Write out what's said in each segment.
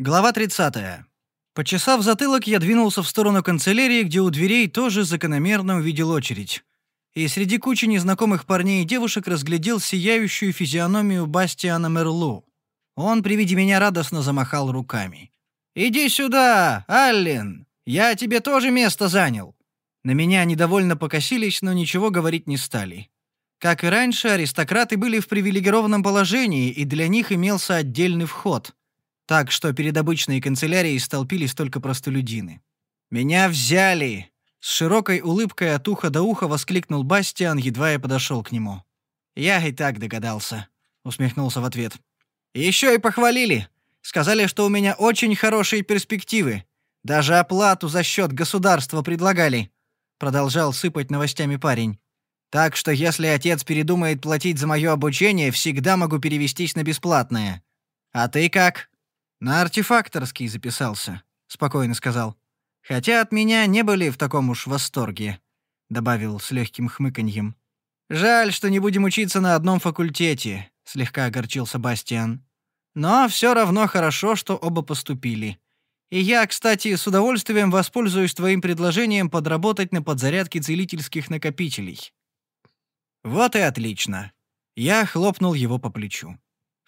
Глава 30. Почесав затылок, я двинулся в сторону канцелярии, где у дверей тоже закономерно увидел очередь. И среди кучи незнакомых парней и девушек разглядел сияющую физиономию Бастиана Мерлу. Он при виде меня радостно замахал руками. «Иди сюда, Аллен! Я тебе тоже место занял!» На меня недовольно покосились, но ничего говорить не стали. Как и раньше, аристократы были в привилегированном положении, и для них имелся отдельный вход — так что перед обычной канцелярией столпились только простолюдины. «Меня взяли!» С широкой улыбкой от уха до уха воскликнул Бастиан, едва я подошел к нему. «Я и так догадался», — усмехнулся в ответ. «Еще и похвалили. Сказали, что у меня очень хорошие перспективы. Даже оплату за счет государства предлагали», — продолжал сыпать новостями парень. «Так что если отец передумает платить за мое обучение, всегда могу перевестись на бесплатное. А ты как?» «На артефакторский записался», — спокойно сказал. «Хотя от меня не были в таком уж восторге», — добавил с легким хмыканьем. «Жаль, что не будем учиться на одном факультете», — слегка огорчился Бастиан. «Но все равно хорошо, что оба поступили. И я, кстати, с удовольствием воспользуюсь твоим предложением подработать на подзарядке целительских накопителей». «Вот и отлично». Я хлопнул его по плечу.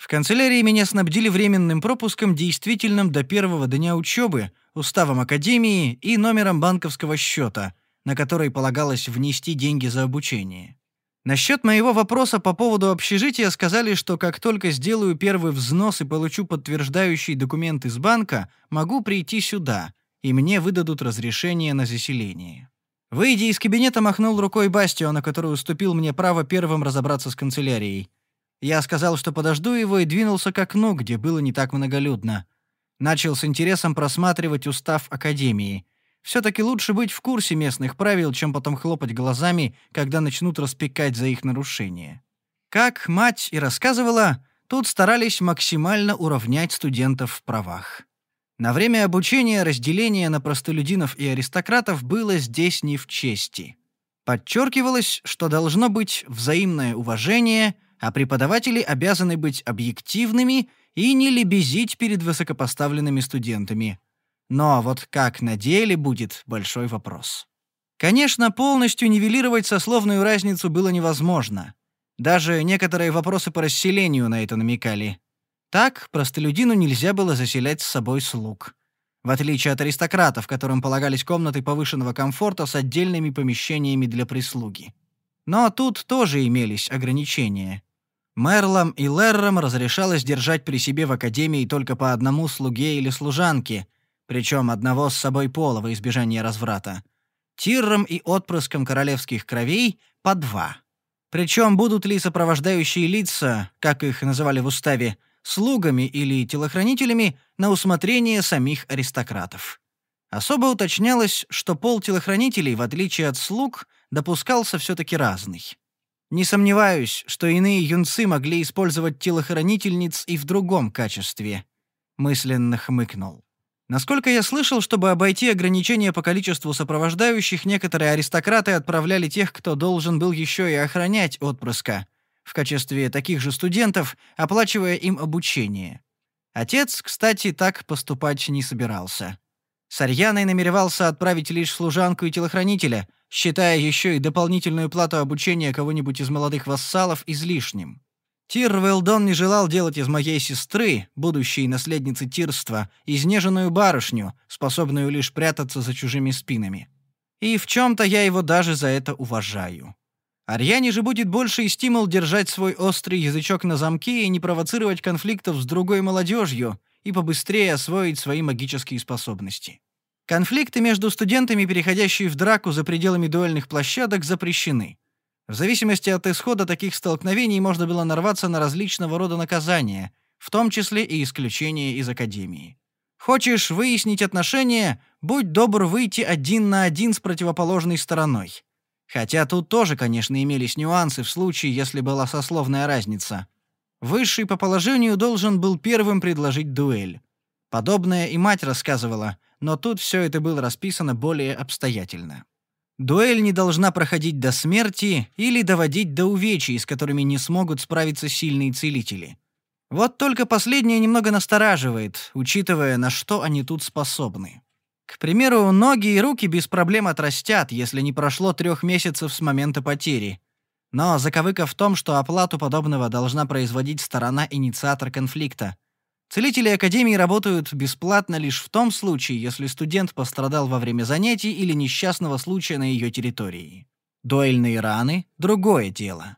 В канцелярии меня снабдили временным пропуском, действительным до первого дня учебы, уставом академии и номером банковского счета, на который полагалось внести деньги за обучение. Насчет моего вопроса по поводу общежития сказали, что как только сделаю первый взнос и получу подтверждающий документ из банка, могу прийти сюда, и мне выдадут разрешение на заселение. Выйдя из кабинета, махнул рукой Бастиона, который уступил мне право первым разобраться с канцелярией. Я сказал, что подожду его, и двинулся к окну, где было не так многолюдно. Начал с интересом просматривать устав Академии. Все-таки лучше быть в курсе местных правил, чем потом хлопать глазами, когда начнут распекать за их нарушение. Как мать и рассказывала, тут старались максимально уравнять студентов в правах. На время обучения разделение на простолюдинов и аристократов было здесь не в чести. Подчеркивалось, что должно быть взаимное уважение — а преподаватели обязаны быть объективными и не лебезить перед высокопоставленными студентами. Но вот как на деле будет большой вопрос. Конечно, полностью нивелировать сословную разницу было невозможно. Даже некоторые вопросы по расселению на это намекали. Так простолюдину нельзя было заселять с собой слуг. В отличие от аристократов, которым полагались комнаты повышенного комфорта с отдельными помещениями для прислуги. Но тут тоже имелись ограничения. Мерлам и Леррам разрешалось держать при себе в академии только по одному слуге или служанке, причем одного с собой пола во избежание разврата. Тиррам и отпрыском королевских кровей — по два. Причем будут ли сопровождающие лица, как их называли в уставе, слугами или телохранителями на усмотрение самих аристократов. Особо уточнялось, что пол телохранителей, в отличие от слуг, допускался все-таки разный. Не сомневаюсь, что иные юнцы могли использовать телохранительниц и в другом качестве. Мысленно хмыкнул. Насколько я слышал, чтобы обойти ограничения по количеству сопровождающих, некоторые аристократы отправляли тех, кто должен был еще и охранять отпрыска, в качестве таких же студентов, оплачивая им обучение. Отец, кстати, так поступать не собирался. С Арьяной намеревался отправить лишь служанку и телохранителя — считая еще и дополнительную плату обучения кого-нибудь из молодых вассалов излишним. Тир Велдон не желал делать из моей сестры, будущей наследницы тирства, изнеженную барышню, способную лишь прятаться за чужими спинами. И в чем-то я его даже за это уважаю. Арьяне же будет больше и стимул держать свой острый язычок на замке и не провоцировать конфликтов с другой молодежью и побыстрее освоить свои магические способности. Конфликты между студентами, переходящие в драку за пределами дуэльных площадок, запрещены. В зависимости от исхода таких столкновений можно было нарваться на различного рода наказания, в том числе и исключение из академии. Хочешь выяснить отношения, будь добр выйти один на один с противоположной стороной. Хотя тут тоже, конечно, имелись нюансы в случае, если была сословная разница. Высший по положению должен был первым предложить дуэль. Подобное и мать рассказывала — но тут все это было расписано более обстоятельно. Дуэль не должна проходить до смерти или доводить до увечий, с которыми не смогут справиться сильные целители. Вот только последнее немного настораживает, учитывая, на что они тут способны. К примеру, ноги и руки без проблем отрастят, если не прошло трех месяцев с момента потери. Но заковыка в том, что оплату подобного должна производить сторона-инициатор конфликта. Целители Академии работают бесплатно лишь в том случае, если студент пострадал во время занятий или несчастного случая на ее территории. Дуэльные раны — другое дело.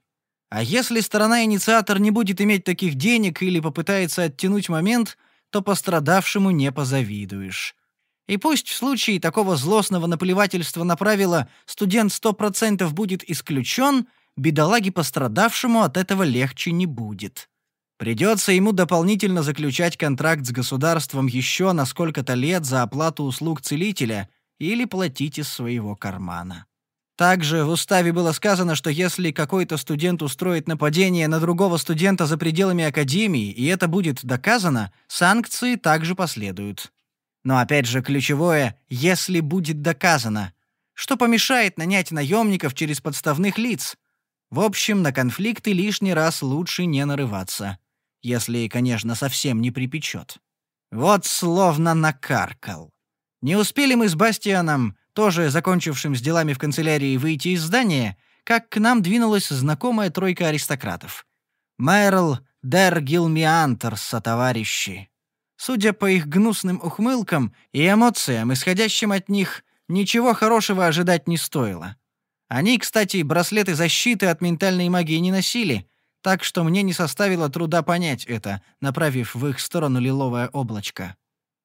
А если сторона-инициатор не будет иметь таких денег или попытается оттянуть момент, то пострадавшему не позавидуешь. И пусть в случае такого злостного наплевательства на правила студент 100% будет исключен, бедолаге пострадавшему от этого легче не будет. Придется ему дополнительно заключать контракт с государством еще на сколько-то лет за оплату услуг целителя или платить из своего кармана. Также в уставе было сказано, что если какой-то студент устроит нападение на другого студента за пределами академии, и это будет доказано, санкции также последуют. Но опять же ключевое «если будет доказано», что помешает нанять наемников через подставных лиц. В общем, на конфликты лишний раз лучше не нарываться. Если, конечно, совсем не припечет. Вот словно накаркал. Не успели мы с Бастианом, тоже закончившим с делами в канцелярии, выйти из здания, как к нам двинулась знакомая тройка аристократов. Мэрл Дер Гилмиантерса, товарищи. Судя по их гнусным ухмылкам и эмоциям, исходящим от них, ничего хорошего ожидать не стоило. Они, кстати, браслеты защиты от ментальной магии не носили, так что мне не составило труда понять это, направив в их сторону лиловое облачко.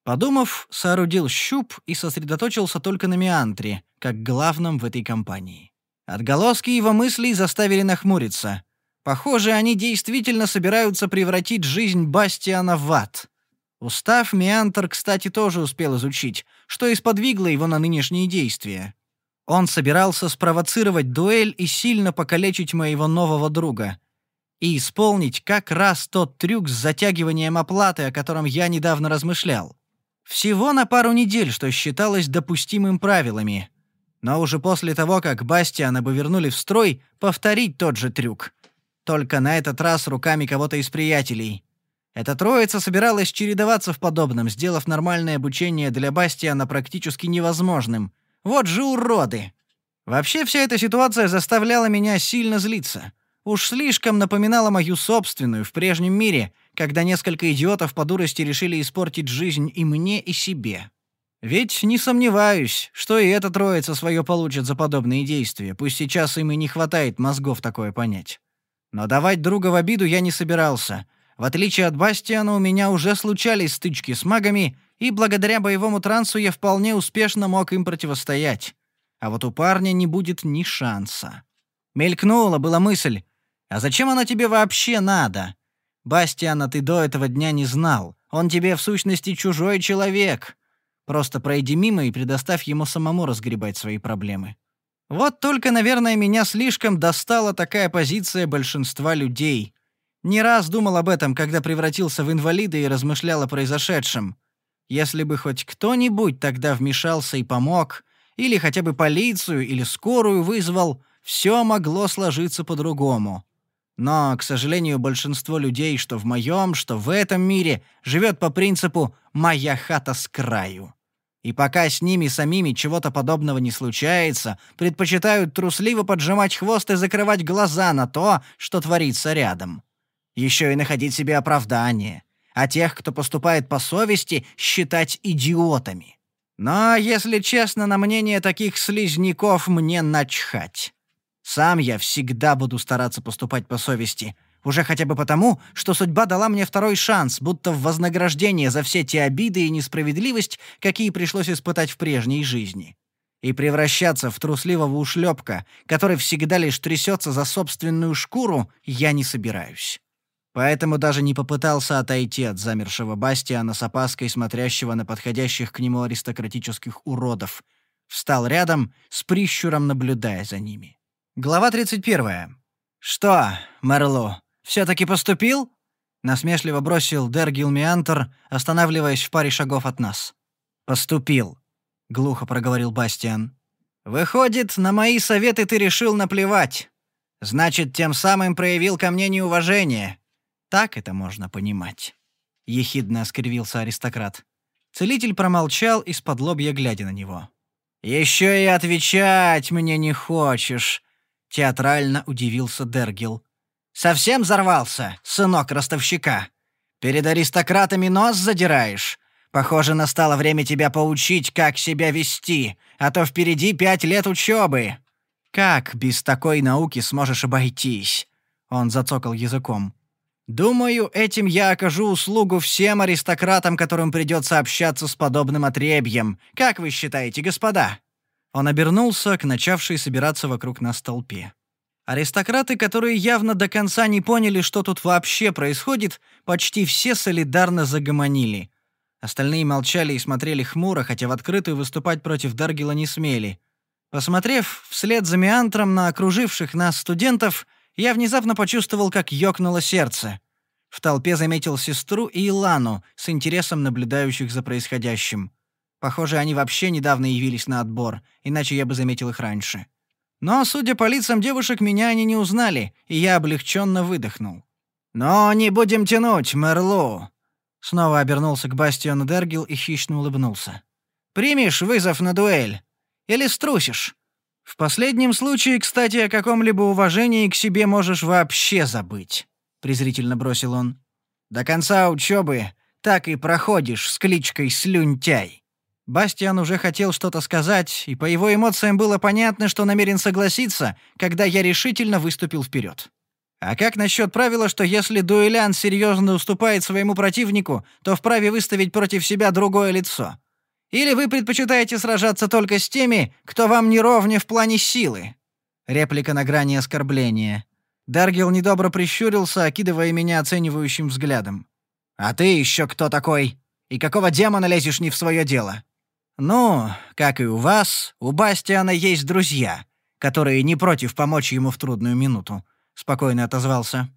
Подумав, соорудил щуп и сосредоточился только на Меантре, как главном в этой компании. Отголоски его мыслей заставили нахмуриться. Похоже, они действительно собираются превратить жизнь Бастиана в ад — Устав Меантр, кстати, тоже успел изучить, что и сподвигло его на нынешние действия. Он собирался спровоцировать дуэль и сильно покалечить моего нового друга. И исполнить как раз тот трюк с затягиванием оплаты, о котором я недавно размышлял. Всего на пару недель, что считалось допустимым правилами. Но уже после того, как Бастиана бы вернули в строй, повторить тот же трюк. Только на этот раз руками кого-то из приятелей. Эта троица собиралась чередоваться в подобном, сделав нормальное обучение для Бастиана практически невозможным. Вот же уроды! Вообще вся эта ситуация заставляла меня сильно злиться. Уж слишком напоминала мою собственную в прежнем мире, когда несколько идиотов по дурости решили испортить жизнь и мне, и себе. Ведь не сомневаюсь, что и эта троица свое получит за подобные действия, пусть сейчас им и не хватает мозгов такое понять. Но давать друга в обиду я не собирался — в отличие от Бастиана, у меня уже случались стычки с магами, и благодаря боевому трансу я вполне успешно мог им противостоять. А вот у парня не будет ни шанса. Мелькнула была мысль, а зачем оно тебе вообще надо? Бастиана ты до этого дня не знал. Он тебе, в сущности, чужой человек. Просто пройди мимо и предоставь ему самому разгребать свои проблемы. Вот только, наверное, меня слишком достала такая позиция большинства людей. Не раз думал об этом, когда превратился в инвалида и размышлял о произошедшем. Если бы хоть кто-нибудь тогда вмешался и помог, или хотя бы полицию или скорую вызвал, все могло сложиться по-другому. Но, к сожалению, большинство людей, что в моем, что в этом мире, живет по принципу «моя хата с краю». И пока с ними самими чего-то подобного не случается, предпочитают трусливо поджимать хвост и закрывать глаза на то, что творится рядом еще и находить себе оправдание, а тех, кто поступает по совести, считать идиотами. Но, если честно, на мнение таких слизняков мне начхать. Сам я всегда буду стараться поступать по совести, уже хотя бы потому, что судьба дала мне второй шанс, будто в вознаграждение за все те обиды и несправедливость, какие пришлось испытать в прежней жизни. И превращаться в трусливого ушлепка, который всегда лишь трясется за собственную шкуру, я не собираюсь. Поэтому даже не попытался отойти от замершего Бастиана с опаской смотрящего на подходящих к нему аристократических уродов. Встал рядом, с прищуром наблюдая за ними. Глава 31. «Что, Мерло, все-таки поступил?» Насмешливо бросил Дергил Миантор, останавливаясь в паре шагов от нас. «Поступил», — глухо проговорил Бастиан. «Выходит, на мои советы ты решил наплевать. Значит, тем самым проявил ко мне неуважение. Так это можно понимать. Ехидно скривился аристократ. Целитель промолчал, из-под лобья глядя на него. «Еще и отвечать мне не хочешь», — театрально удивился Дергил. «Совсем взорвался, сынок ростовщика? Перед аристократами нос задираешь? Похоже, настало время тебя поучить, как себя вести, а то впереди пять лет учебы». «Как без такой науки сможешь обойтись?» Он зацокал языком. «Думаю, этим я окажу услугу всем аристократам, которым придется общаться с подобным отребьем. Как вы считаете, господа?» Он обернулся к начавшей собираться вокруг нас толпе. Аристократы, которые явно до конца не поняли, что тут вообще происходит, почти все солидарно загомонили. Остальные молчали и смотрели хмуро, хотя в открытую выступать против Даргила не смели. Посмотрев вслед за Меантром на окруживших нас студентов, я внезапно почувствовал, как ёкнуло сердце. В толпе заметил сестру и Илану, с интересом наблюдающих за происходящим. Похоже, они вообще недавно явились на отбор, иначе я бы заметил их раньше. Но, судя по лицам девушек, меня они не узнали, и я облегченно выдохнул. «Но не будем тянуть, Мерлу!» Снова обернулся к Бастиону Дергил и хищно улыбнулся. «Примешь вызов на дуэль? Или струсишь? В последнем случае, кстати, о каком-либо уважении к себе можешь вообще забыть», — презрительно бросил он. «До конца учебы так и проходишь с кличкой Слюнтяй». Бастиан уже хотел что-то сказать, и по его эмоциям было понятно, что намерен согласиться, когда я решительно выступил вперед. А как насчет правила, что если дуэлянт серьезно уступает своему противнику, то вправе выставить против себя другое лицо? Или вы предпочитаете сражаться только с теми, кто вам не ровня в плане силы?» Реплика на грани оскорбления. Даргил недобро прищурился, окидывая меня оценивающим взглядом. «А ты еще кто такой? И какого демона лезешь не в свое дело?» «Ну, как и у вас, у Бастиана есть друзья, которые не против помочь ему в трудную минуту», — спокойно отозвался.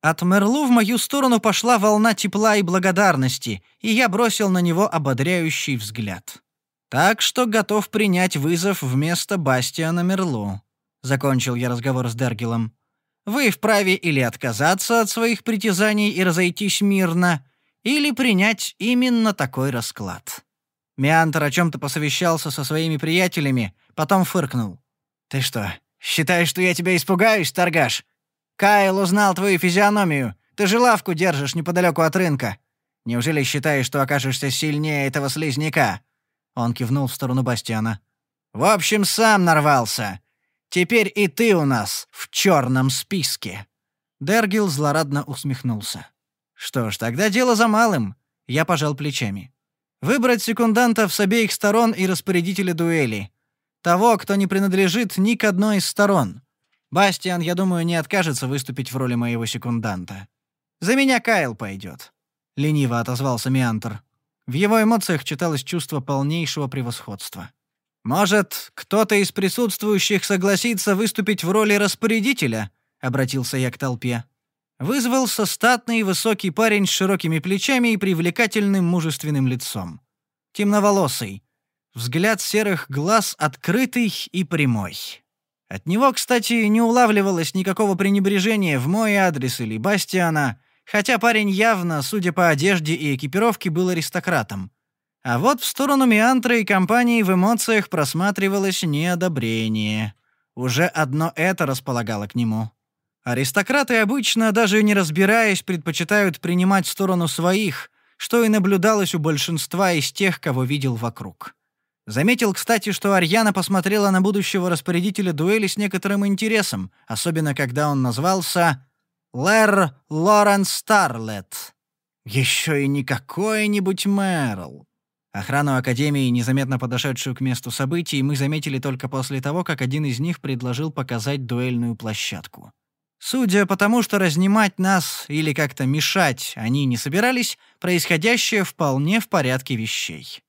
От Мерлу в мою сторону пошла волна тепла и благодарности, и я бросил на него ободряющий взгляд. «Так что готов принять вызов вместо Бастиана Мерлу», — закончил я разговор с Дергелом. «Вы вправе или отказаться от своих притязаний и разойтись мирно, или принять именно такой расклад». Миантер о чем-то посовещался со своими приятелями, потом фыркнул. «Ты что, считаешь, что я тебя испугаюсь, торгаш? Кайл узнал твою физиономию. Ты же лавку держишь неподалеку от рынка. Неужели считаешь, что окажешься сильнее этого слизняка?» Он кивнул в сторону Бастиана. «В общем, сам нарвался. Теперь и ты у нас в черном списке». Дергил злорадно усмехнулся. «Что ж, тогда дело за малым». Я пожал плечами. «Выбрать секундантов с обеих сторон и распорядителя дуэли. Того, кто не принадлежит ни к одной из сторон. Бастиан, я думаю, не откажется выступить в роли моего секунданта. За меня Кайл пойдет. Лениво отозвался Миантр. В его эмоциях читалось чувство полнейшего превосходства. «Может, кто-то из присутствующих согласится выступить в роли распорядителя?» — обратился я к толпе. Вызвался статный высокий парень с широкими плечами и привлекательным мужественным лицом. Темноволосый. Взгляд серых глаз открытый и прямой. От него, кстати, не улавливалось никакого пренебрежения в мой адрес или Бастиана, хотя парень явно, судя по одежде и экипировке, был аристократом. А вот в сторону Миантра и компании в эмоциях просматривалось неодобрение. Уже одно это располагало к нему. Аристократы обычно, даже не разбираясь, предпочитают принимать сторону своих, что и наблюдалось у большинства из тех, кого видел вокруг. Заметил, кстати, что Арьяна посмотрела на будущего распорядителя дуэли с некоторым интересом, особенно когда он назвался Лэр Лоренс Старлет. Еще и не какой-нибудь Мэрл. Охрану Академии, незаметно подошедшую к месту событий, мы заметили только после того, как один из них предложил показать дуэльную площадку. Судя по тому, что разнимать нас или как-то мешать они не собирались, происходящее вполне в порядке вещей.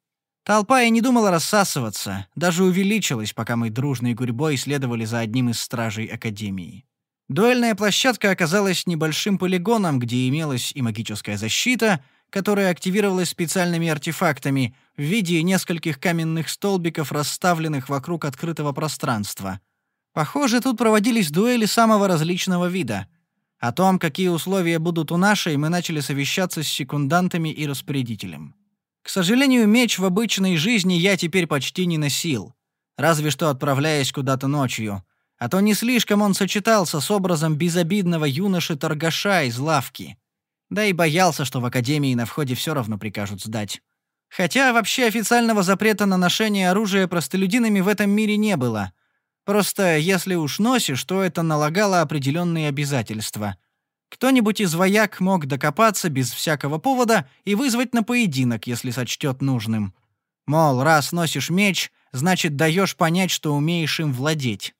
Толпа и не думала рассасываться, даже увеличилась, пока мы дружной гурьбой следовали за одним из стражей Академии. Дуэльная площадка оказалась небольшим полигоном, где имелась и магическая защита, которая активировалась специальными артефактами в виде нескольких каменных столбиков, расставленных вокруг открытого пространства. Похоже, тут проводились дуэли самого различного вида. О том, какие условия будут у нашей, мы начали совещаться с секундантами и распорядителем. К сожалению, меч в обычной жизни я теперь почти не носил, разве что отправляясь куда-то ночью, а то не слишком он сочетался с образом безобидного юноши-торгаша из лавки. Да и боялся, что в академии на входе все равно прикажут сдать. Хотя вообще официального запрета на ношение оружия простолюдинами в этом мире не было. Просто если уж носишь, то это налагало определенные обязательства. Кто-нибудь из вояк мог докопаться без всякого повода и вызвать на поединок, если сочтет нужным. Мол, раз носишь меч, значит, даешь понять, что умеешь им владеть.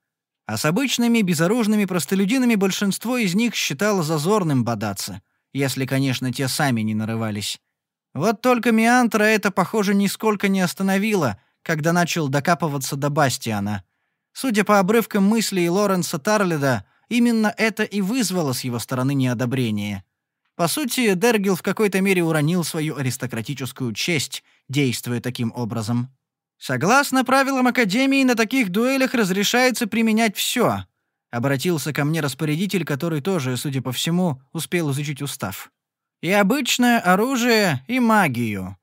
А с обычными безоружными простолюдинами большинство из них считало зазорным бодаться, если, конечно, те сами не нарывались. Вот только Миантра это, похоже, нисколько не остановило, когда начал докапываться до Бастиана. Судя по обрывкам мыслей Лоренса Тарлида, именно это и вызвало с его стороны неодобрение. По сути, Дергил в какой-то мере уронил свою аристократическую честь, действуя таким образом. «Согласно правилам Академии, на таких дуэлях разрешается применять все», — обратился ко мне распорядитель, который тоже, судя по всему, успел изучить устав и обычное оружие, и магию.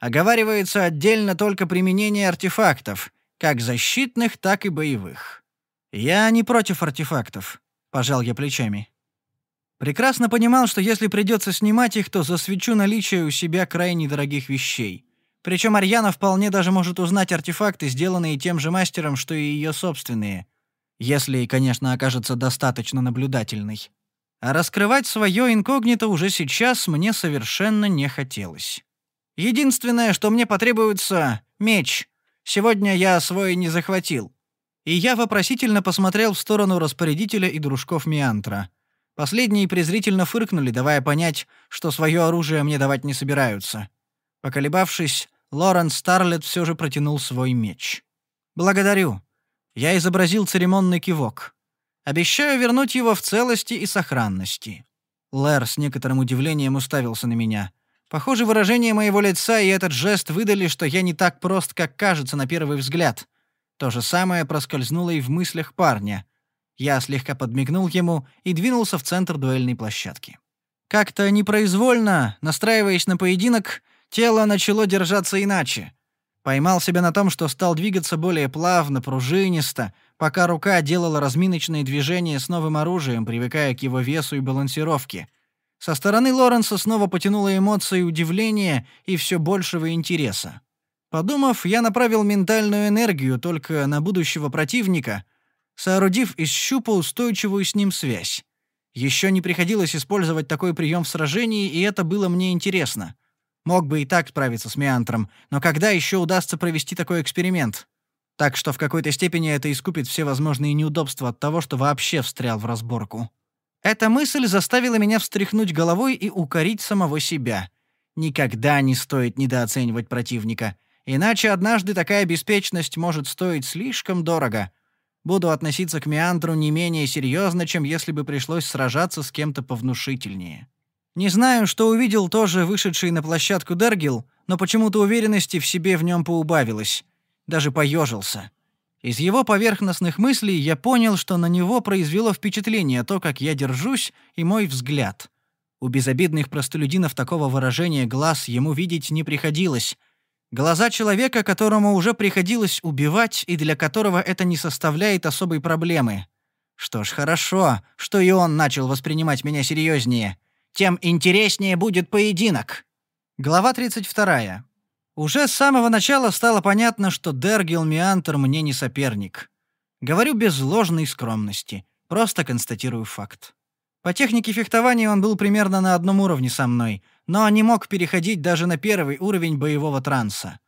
Оговаривается отдельно только применение артефактов, как защитных, так и боевых. Я не против артефактов, пожал я плечами. Прекрасно понимал, что если придется снимать их, то засвечу наличие у себя крайне дорогих вещей. Причем Арьяна вполне даже может узнать артефакты, сделанные тем же мастером, что и ее собственные. Если, конечно, окажется достаточно наблюдательной. А раскрывать свое инкогнито уже сейчас мне совершенно не хотелось. Единственное, что мне потребуется — меч. Сегодня я свой не захватил. И я вопросительно посмотрел в сторону распорядителя и дружков Миантра. Последние презрительно фыркнули, давая понять, что свое оружие мне давать не собираются. Поколебавшись, Лоренс Старлет все же протянул свой меч. «Благодарю». Я изобразил церемонный кивок. Обещаю вернуть его в целости и сохранности». Лэр с некоторым удивлением уставился на меня. Похоже, выражение моего лица и этот жест выдали, что я не так прост, как кажется на первый взгляд. То же самое проскользнуло и в мыслях парня. Я слегка подмигнул ему и двинулся в центр дуэльной площадки. Как-то непроизвольно, настраиваясь на поединок, тело начало держаться иначе. Поймал себя на том, что стал двигаться более плавно, пружинисто, пока рука делала разминочные движения с новым оружием, привыкая к его весу и балансировке. Со стороны Лоренса снова потянуло эмоции удивления и все большего интереса. Подумав, я направил ментальную энергию только на будущего противника, соорудив из щупа устойчивую с ним связь. Еще не приходилось использовать такой прием в сражении, и это было мне интересно. Мог бы и так справиться с Меантром, но когда еще удастся провести такой эксперимент? Так что в какой-то степени это искупит все возможные неудобства от того, что вообще встрял в разборку. Эта мысль заставила меня встряхнуть головой и укорить самого себя. Никогда не стоит недооценивать противника, иначе однажды такая беспечность может стоить слишком дорого. Буду относиться к Меандру не менее серьезно, чем если бы пришлось сражаться с кем-то повнушительнее. Не знаю, что увидел тоже вышедший на площадку Дергил, но почему-то уверенности в себе в нем поубавилось даже поежился. Из его поверхностных мыслей я понял, что на него произвело впечатление то, как я держусь, и мой взгляд. У безобидных простолюдинов такого выражения глаз ему видеть не приходилось. Глаза человека, которому уже приходилось убивать, и для которого это не составляет особой проблемы. Что ж, хорошо, что и он начал воспринимать меня серьезнее. Тем интереснее будет поединок. Глава 32. Уже с самого начала стало понятно, что Дергил Миантер мне не соперник. Говорю без ложной скромности, просто констатирую факт. По технике фехтования он был примерно на одном уровне со мной, но не мог переходить даже на первый уровень боевого транса.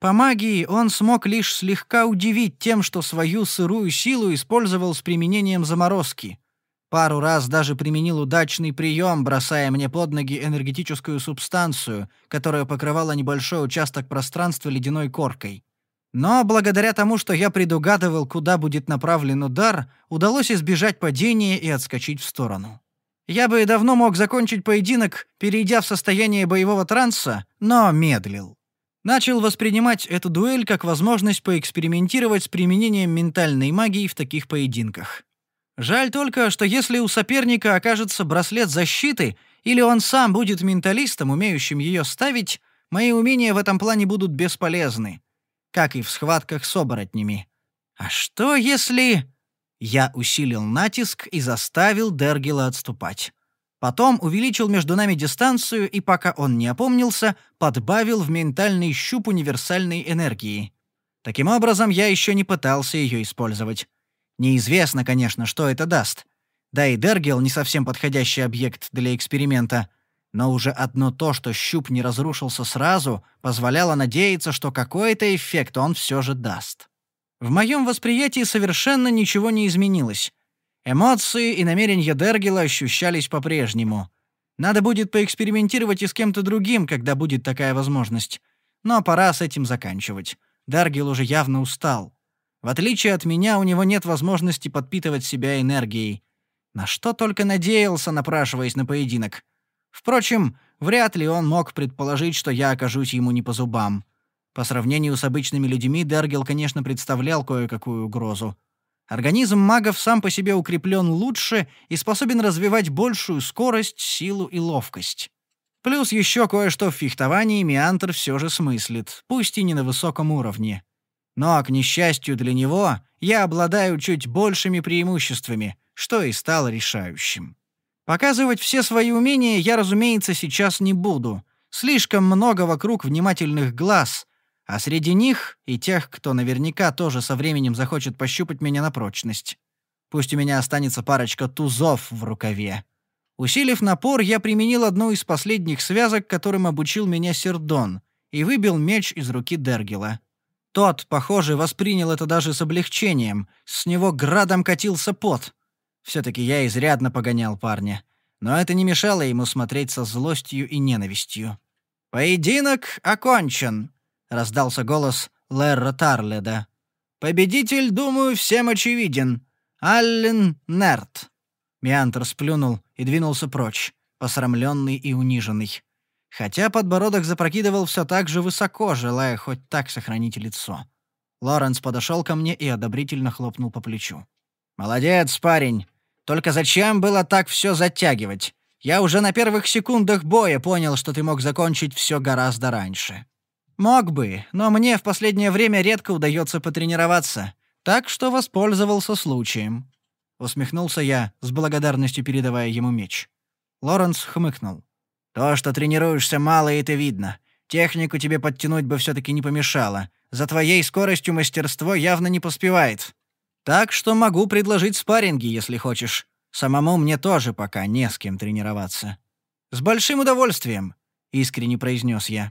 По магии он смог лишь слегка удивить тем, что свою сырую силу использовал с применением заморозки. Пару раз даже применил удачный прием, бросая мне под ноги энергетическую субстанцию, которая покрывала небольшой участок пространства ледяной коркой. Но благодаря тому, что я предугадывал, куда будет направлен удар, удалось избежать падения и отскочить в сторону. Я бы давно мог закончить поединок, перейдя в состояние боевого транса, но медлил. Начал воспринимать эту дуэль как возможность поэкспериментировать с применением ментальной магии в таких поединках. Жаль только, что если у соперника окажется браслет защиты, или он сам будет менталистом, умеющим ее ставить, мои умения в этом плане будут бесполезны, как и в схватках с оборотнями. А что если... Я усилил натиск и заставил Дергила отступать. Потом увеличил между нами дистанцию и, пока он не опомнился, подбавил в ментальный щуп универсальной энергии. Таким образом, я еще не пытался ее использовать. Неизвестно, конечно, что это даст. Да и Дергил не совсем подходящий объект для эксперимента. Но уже одно то, что щуп не разрушился сразу, позволяло надеяться, что какой-то эффект он все же даст. В моем восприятии совершенно ничего не изменилось. Эмоции и намерения Дергела ощущались по-прежнему. Надо будет поэкспериментировать и с кем-то другим, когда будет такая возможность. Но пора с этим заканчивать. Дергел уже явно устал. В отличие от меня, у него нет возможности подпитывать себя энергией. На что только надеялся, напрашиваясь на поединок. Впрочем, вряд ли он мог предположить, что я окажусь ему не по зубам. По сравнению с обычными людьми, Дергел, конечно, представлял кое-какую угрозу. Организм магов сам по себе укреплен лучше и способен развивать большую скорость, силу и ловкость. Плюс еще кое-что в фехтовании Миантр все же смыслит, пусть и не на высоком уровне. Но, к несчастью для него, я обладаю чуть большими преимуществами, что и стало решающим. Показывать все свои умения я, разумеется, сейчас не буду. Слишком много вокруг внимательных глаз, а среди них и тех, кто наверняка тоже со временем захочет пощупать меня на прочность. Пусть у меня останется парочка тузов в рукаве. Усилив напор, я применил одну из последних связок, которым обучил меня Сердон, и выбил меч из руки Дергела. Тот, похоже, воспринял это даже с облегчением. С него градом катился пот. Все-таки я изрядно погонял парня. Но это не мешало ему смотреть со злостью и ненавистью. «Поединок окончен», — раздался голос Лерра Тарледа. «Победитель, думаю, всем очевиден. Аллен Нерт». Миантр сплюнул и двинулся прочь, посрамленный и униженный. Хотя подбородок запрокидывал все так же высоко, желая хоть так сохранить лицо. Лоренс подошел ко мне и одобрительно хлопнул по плечу. «Молодец, парень. Только зачем было так все затягивать? Я уже на первых секундах боя понял, что ты мог закончить все гораздо раньше». «Мог бы, но мне в последнее время редко удается потренироваться, так что воспользовался случаем». Усмехнулся я, с благодарностью передавая ему меч. Лоренс хмыкнул. «То, что тренируешься мало, это видно. Технику тебе подтянуть бы все-таки не помешало. За твоей скоростью мастерство явно не поспевает. Так что могу предложить спарринги, если хочешь. Самому мне тоже пока не с кем тренироваться». «С большим удовольствием», — искренне произнес я.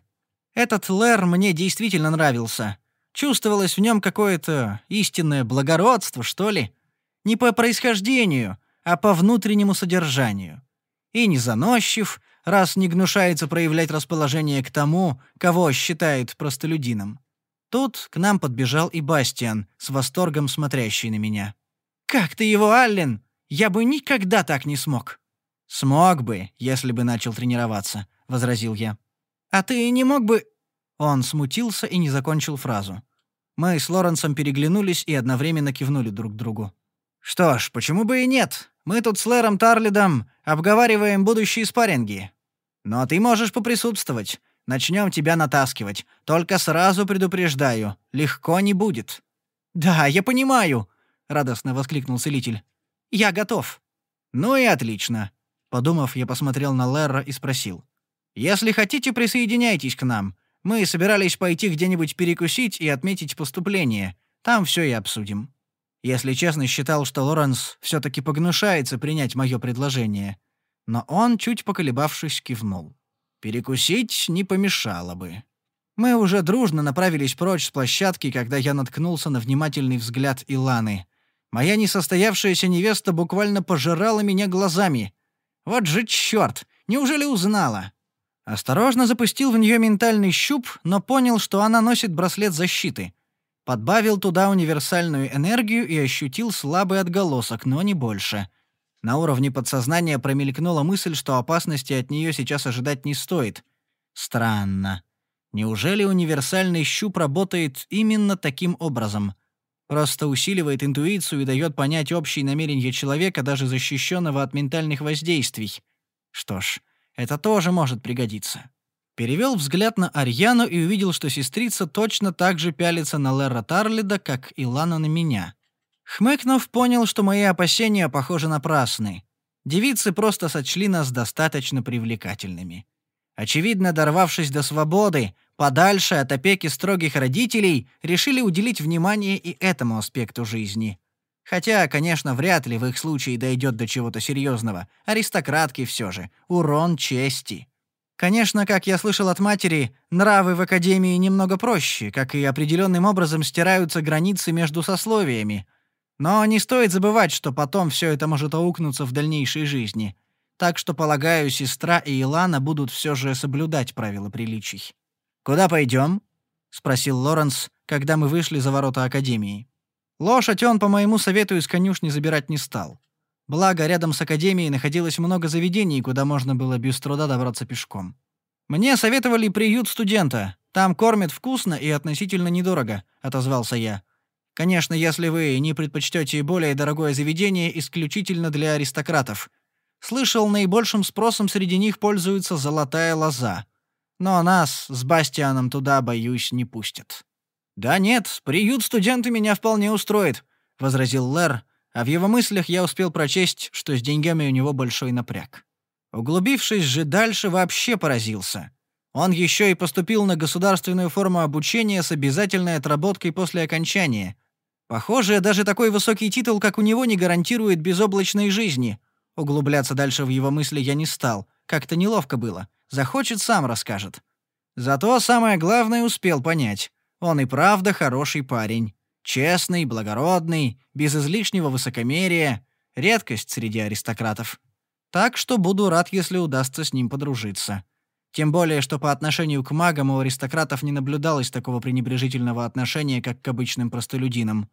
Этот Лэр мне действительно нравился. Чувствовалось в нем какое-то истинное благородство, что ли. Не по происхождению, а по внутреннему содержанию. И не заносчив, раз не гнушается проявлять расположение к тому, кого считает простолюдином. Тут к нам подбежал и Бастиан, с восторгом смотрящий на меня. «Как ты его, Аллен? Я бы никогда так не смог». «Смог бы, если бы начал тренироваться», — возразил я. «А ты не мог бы...» Он смутился и не закончил фразу. Мы с Лоренсом переглянулись и одновременно кивнули друг другу. «Что ж, почему бы и нет? Мы тут с Лэром Тарлидом обговариваем будущие спарринги. Но ты можешь поприсутствовать. Начнем тебя натаскивать. Только сразу предупреждаю, легко не будет». «Да, я понимаю», — радостно воскликнул целитель. «Я готов». «Ну и отлично». Подумав, я посмотрел на Лерра и спросил. Если хотите, присоединяйтесь к нам. Мы собирались пойти где-нибудь перекусить и отметить поступление. Там все и обсудим». Если честно, считал, что Лоренс все-таки погнушается принять мое предложение. Но он, чуть поколебавшись, кивнул. «Перекусить не помешало бы». Мы уже дружно направились прочь с площадки, когда я наткнулся на внимательный взгляд Иланы. Моя несостоявшаяся невеста буквально пожирала меня глазами. Вот же черт! Неужели узнала? Осторожно запустил в нее ментальный щуп, но понял, что она носит браслет защиты. Подбавил туда универсальную энергию и ощутил слабый отголосок, но не больше. На уровне подсознания промелькнула мысль, что опасности от нее сейчас ожидать не стоит. Странно. Неужели универсальный щуп работает именно таким образом? Просто усиливает интуицию и дает понять общие намерения человека, даже защищенного от ментальных воздействий. Что ж, это тоже может пригодиться. Перевел взгляд на Арьяну и увидел, что сестрица точно так же пялится на Лерра Тарлида, как и Лана на меня. Хмыкнув, понял, что мои опасения, похожи напрасны. Девицы просто сочли нас достаточно привлекательными. Очевидно, дорвавшись до свободы, подальше от опеки строгих родителей, решили уделить внимание и этому аспекту жизни. Хотя, конечно, вряд ли в их случае дойдет до чего-то серьезного. Аристократки все же. Урон чести. Конечно, как я слышал от матери, нравы в академии немного проще, как и определенным образом стираются границы между сословиями. Но не стоит забывать, что потом все это может аукнуться в дальнейшей жизни. Так что, полагаю, сестра и Илана будут все же соблюдать правила приличий. «Куда пойдем?» — спросил Лоренс, когда мы вышли за ворота академии. Лошадь он, по моему совету, из конюшни забирать не стал. Благо, рядом с академией находилось много заведений, куда можно было без труда добраться пешком. «Мне советовали приют студента. Там кормят вкусно и относительно недорого», — отозвался я. «Конечно, если вы не предпочтете более дорогое заведение исключительно для аристократов. Слышал, наибольшим спросом среди них пользуется золотая лоза. Но нас с Бастианом туда, боюсь, не пустят». «Да нет, приют студента меня вполне устроит», — возразил Лэр, а в его мыслях я успел прочесть, что с деньгами у него большой напряг. Углубившись же дальше, вообще поразился. Он еще и поступил на государственную форму обучения с обязательной отработкой после окончания. Похоже, даже такой высокий титул, как у него, не гарантирует безоблачной жизни. Углубляться дальше в его мысли я не стал. Как-то неловко было. Захочет, сам расскажет. Зато самое главное успел понять. Он и правда хороший парень. Честный, благородный, без излишнего высокомерия, редкость среди аристократов. Так что буду рад, если удастся с ним подружиться. Тем более, что по отношению к магам у аристократов не наблюдалось такого пренебрежительного отношения, как к обычным простолюдинам.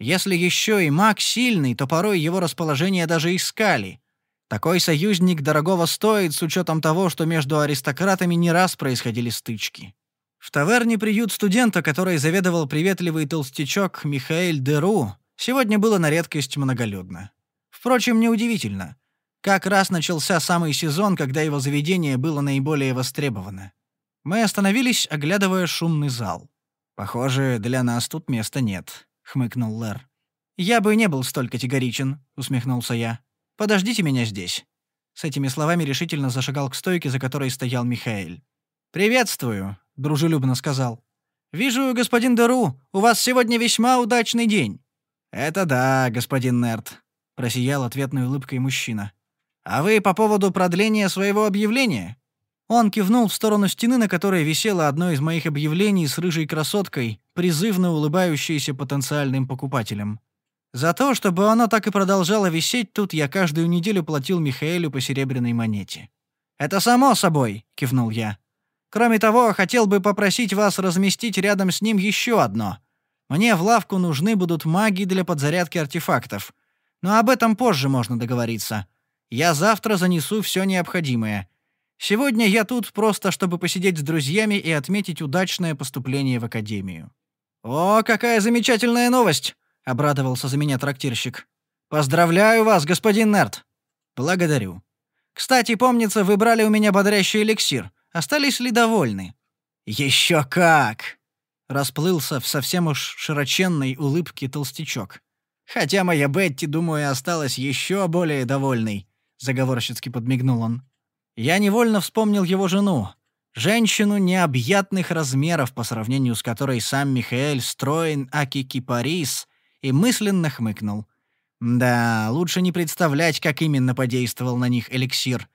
Если еще и маг сильный, то порой его расположение даже искали. Такой союзник дорогого стоит с учетом того, что между аристократами не раз происходили стычки. В таверне приют студента, который заведовал приветливый толстячок Михаэль Деру, сегодня было на редкость многолюдно. Впрочем, неудивительно. Как раз начался самый сезон, когда его заведение было наиболее востребовано. Мы остановились, оглядывая шумный зал. «Похоже, для нас тут места нет», — хмыкнул Лэр. «Я бы не был столь категоричен», — усмехнулся я. «Подождите меня здесь». С этими словами решительно зашагал к стойке, за которой стоял Михаэль. «Приветствую», — дружелюбно сказал. «Вижу, господин Деру, у вас сегодня весьма удачный день». «Это да, господин Нерт», — просиял ответной улыбкой мужчина. «А вы по поводу продления своего объявления?» Он кивнул в сторону стены, на которой висело одно из моих объявлений с рыжей красоткой, призывно улыбающейся потенциальным покупателям. За то, чтобы оно так и продолжало висеть тут, я каждую неделю платил Михаэлю по серебряной монете. «Это само собой», — кивнул я. Кроме того, хотел бы попросить вас разместить рядом с ним еще одно. Мне в лавку нужны будут маги для подзарядки артефактов. Но об этом позже можно договориться. Я завтра занесу все необходимое. Сегодня я тут просто, чтобы посидеть с друзьями и отметить удачное поступление в академию». «О, какая замечательная новость!» — обрадовался за меня трактирщик. «Поздравляю вас, господин Нерт!» «Благодарю. Кстати, помнится, вы брали у меня бодрящий эликсир. Остались ли довольны? Еще как! Расплылся в совсем уж широченной улыбке толстячок. Хотя моя Бетти, думаю, осталась еще более довольной, заговорщицки подмигнул он. Я невольно вспомнил его жену, женщину необъятных размеров, по сравнению с которой сам Михаэль строен аки кипарис, и мысленно хмыкнул. Да, лучше не представлять, как именно подействовал на них эликсир.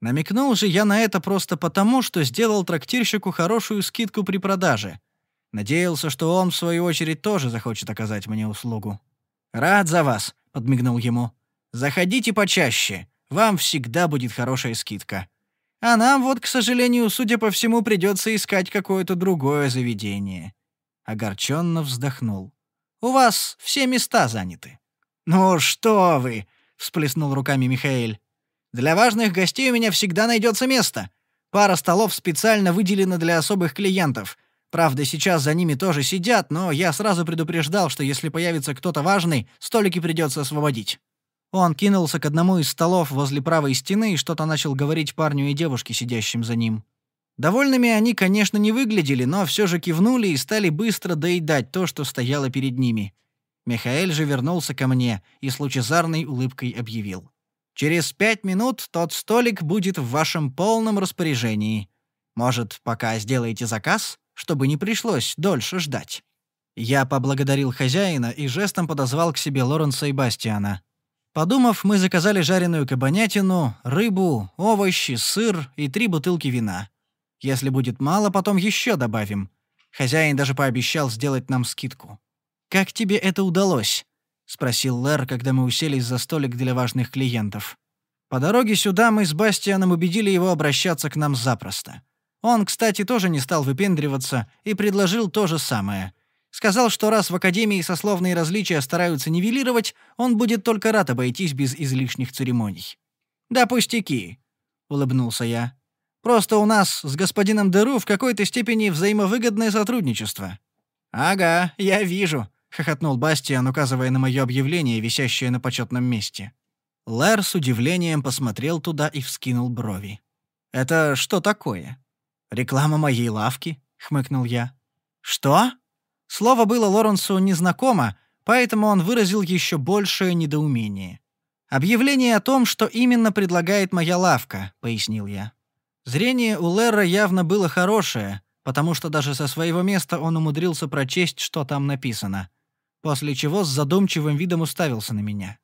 Намекнул же я на это просто потому, что сделал трактирщику хорошую скидку при продаже. Надеялся, что он, в свою очередь, тоже захочет оказать мне услугу. «Рад за вас», — подмигнул ему. «Заходите почаще. Вам всегда будет хорошая скидка. А нам вот, к сожалению, судя по всему, придется искать какое-то другое заведение». Огорченно вздохнул. «У вас все места заняты». «Ну что вы!» — всплеснул руками Михаэль. Для важных гостей у меня всегда найдется место. Пара столов специально выделена для особых клиентов. Правда, сейчас за ними тоже сидят, но я сразу предупреждал, что если появится кто-то важный, столики придется освободить. Он кинулся к одному из столов возле правой стены и что-то начал говорить парню и девушке, сидящим за ним. Довольными они, конечно, не выглядели, но все же кивнули и стали быстро доедать то, что стояло перед ними. Михаэль же вернулся ко мне и с лучезарной улыбкой объявил. «Через пять минут тот столик будет в вашем полном распоряжении. Может, пока сделаете заказ, чтобы не пришлось дольше ждать?» Я поблагодарил хозяина и жестом подозвал к себе Лоренса и Бастиана. Подумав, мы заказали жареную кабанятину, рыбу, овощи, сыр и три бутылки вина. Если будет мало, потом еще добавим. Хозяин даже пообещал сделать нам скидку. «Как тебе это удалось?» — спросил Лэр, когда мы уселись за столик для важных клиентов. По дороге сюда мы с Бастианом убедили его обращаться к нам запросто. Он, кстати, тоже не стал выпендриваться и предложил то же самое — Сказал, что раз в Академии сословные различия стараются нивелировать, он будет только рад обойтись без излишних церемоний. «Да пустяки», — улыбнулся я. «Просто у нас с господином Деру в какой-то степени взаимовыгодное сотрудничество». «Ага, я вижу», — хохотнул Бастиан, указывая на мое объявление, висящее на почетном месте. Лэр с удивлением посмотрел туда и вскинул брови. «Это что такое?» «Реклама моей лавки?» — хмыкнул я. «Что?» Слово было Лоренсу незнакомо, поэтому он выразил еще большее недоумение. «Объявление о том, что именно предлагает моя лавка», — пояснил я. Зрение у Лерра явно было хорошее, потому что даже со своего места он умудрился прочесть, что там написано. После чего с задумчивым видом уставился на меня.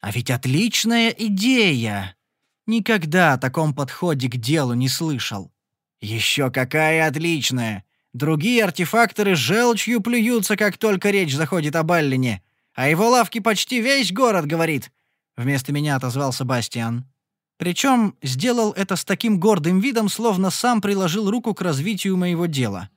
«А ведь отличная идея! Никогда о таком подходе к делу не слышал». «Еще какая отличная! Другие артефакторы желчью плюются, как только речь заходит об Аллене. А его лавки почти весь город говорит. Вместо меня отозвался Бастиан. Причем сделал это с таким гордым видом, словно сам приложил руку к развитию моего дела.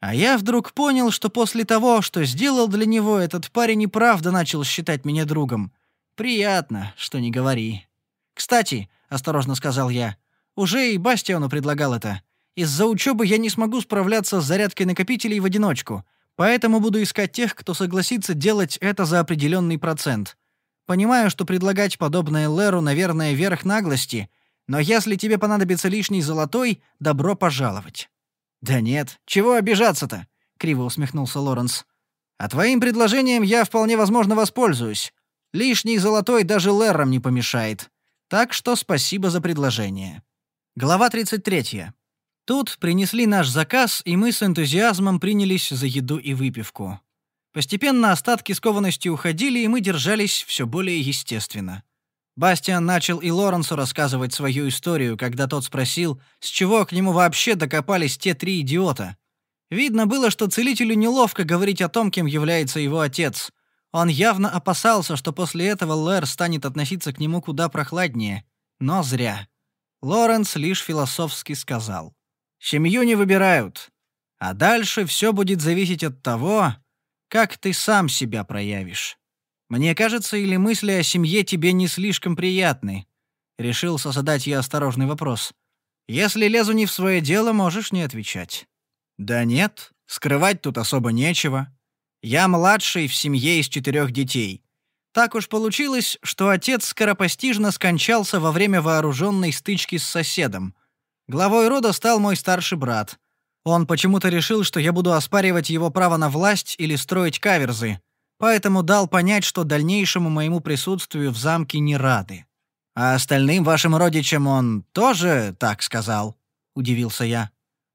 А я вдруг понял, что после того, что сделал для него, этот парень и правда начал считать меня другом. Приятно, что не говори. «Кстати», — осторожно сказал я, — «уже и Бастиану предлагал это. Из-за учебы я не смогу справляться с зарядкой накопителей в одиночку, поэтому буду искать тех, кто согласится делать это за определенный процент. Понимаю, что предлагать подобное Леру, наверное, верх наглости, но если тебе понадобится лишний золотой, добро пожаловать». «Да нет, чего обижаться-то?» — криво усмехнулся Лоренс. «А твоим предложением я вполне возможно воспользуюсь. Лишний золотой даже Лерам не помешает. Так что спасибо за предложение». Глава 33. Тут принесли наш заказ, и мы с энтузиазмом принялись за еду и выпивку. Постепенно остатки скованности уходили, и мы держались все более естественно. Бастиан начал и Лоренсу рассказывать свою историю, когда тот спросил, с чего к нему вообще докопались те три идиота. Видно было, что целителю неловко говорить о том, кем является его отец. Он явно опасался, что после этого Лэр станет относиться к нему куда прохладнее. Но зря. Лоренс лишь философски сказал. Семью не выбирают. А дальше все будет зависеть от того, как ты сам себя проявишь. Мне кажется, или мысли о семье тебе не слишком приятны?» Решился задать я осторожный вопрос. «Если лезу не в свое дело, можешь не отвечать». «Да нет, скрывать тут особо нечего. Я младший в семье из четырех детей. Так уж получилось, что отец скоропостижно скончался во время вооруженной стычки с соседом — Главой рода стал мой старший брат. Он почему-то решил, что я буду оспаривать его право на власть или строить каверзы, поэтому дал понять, что дальнейшему моему присутствию в замке не рады. «А остальным вашим родичам он тоже так сказал?» — удивился я.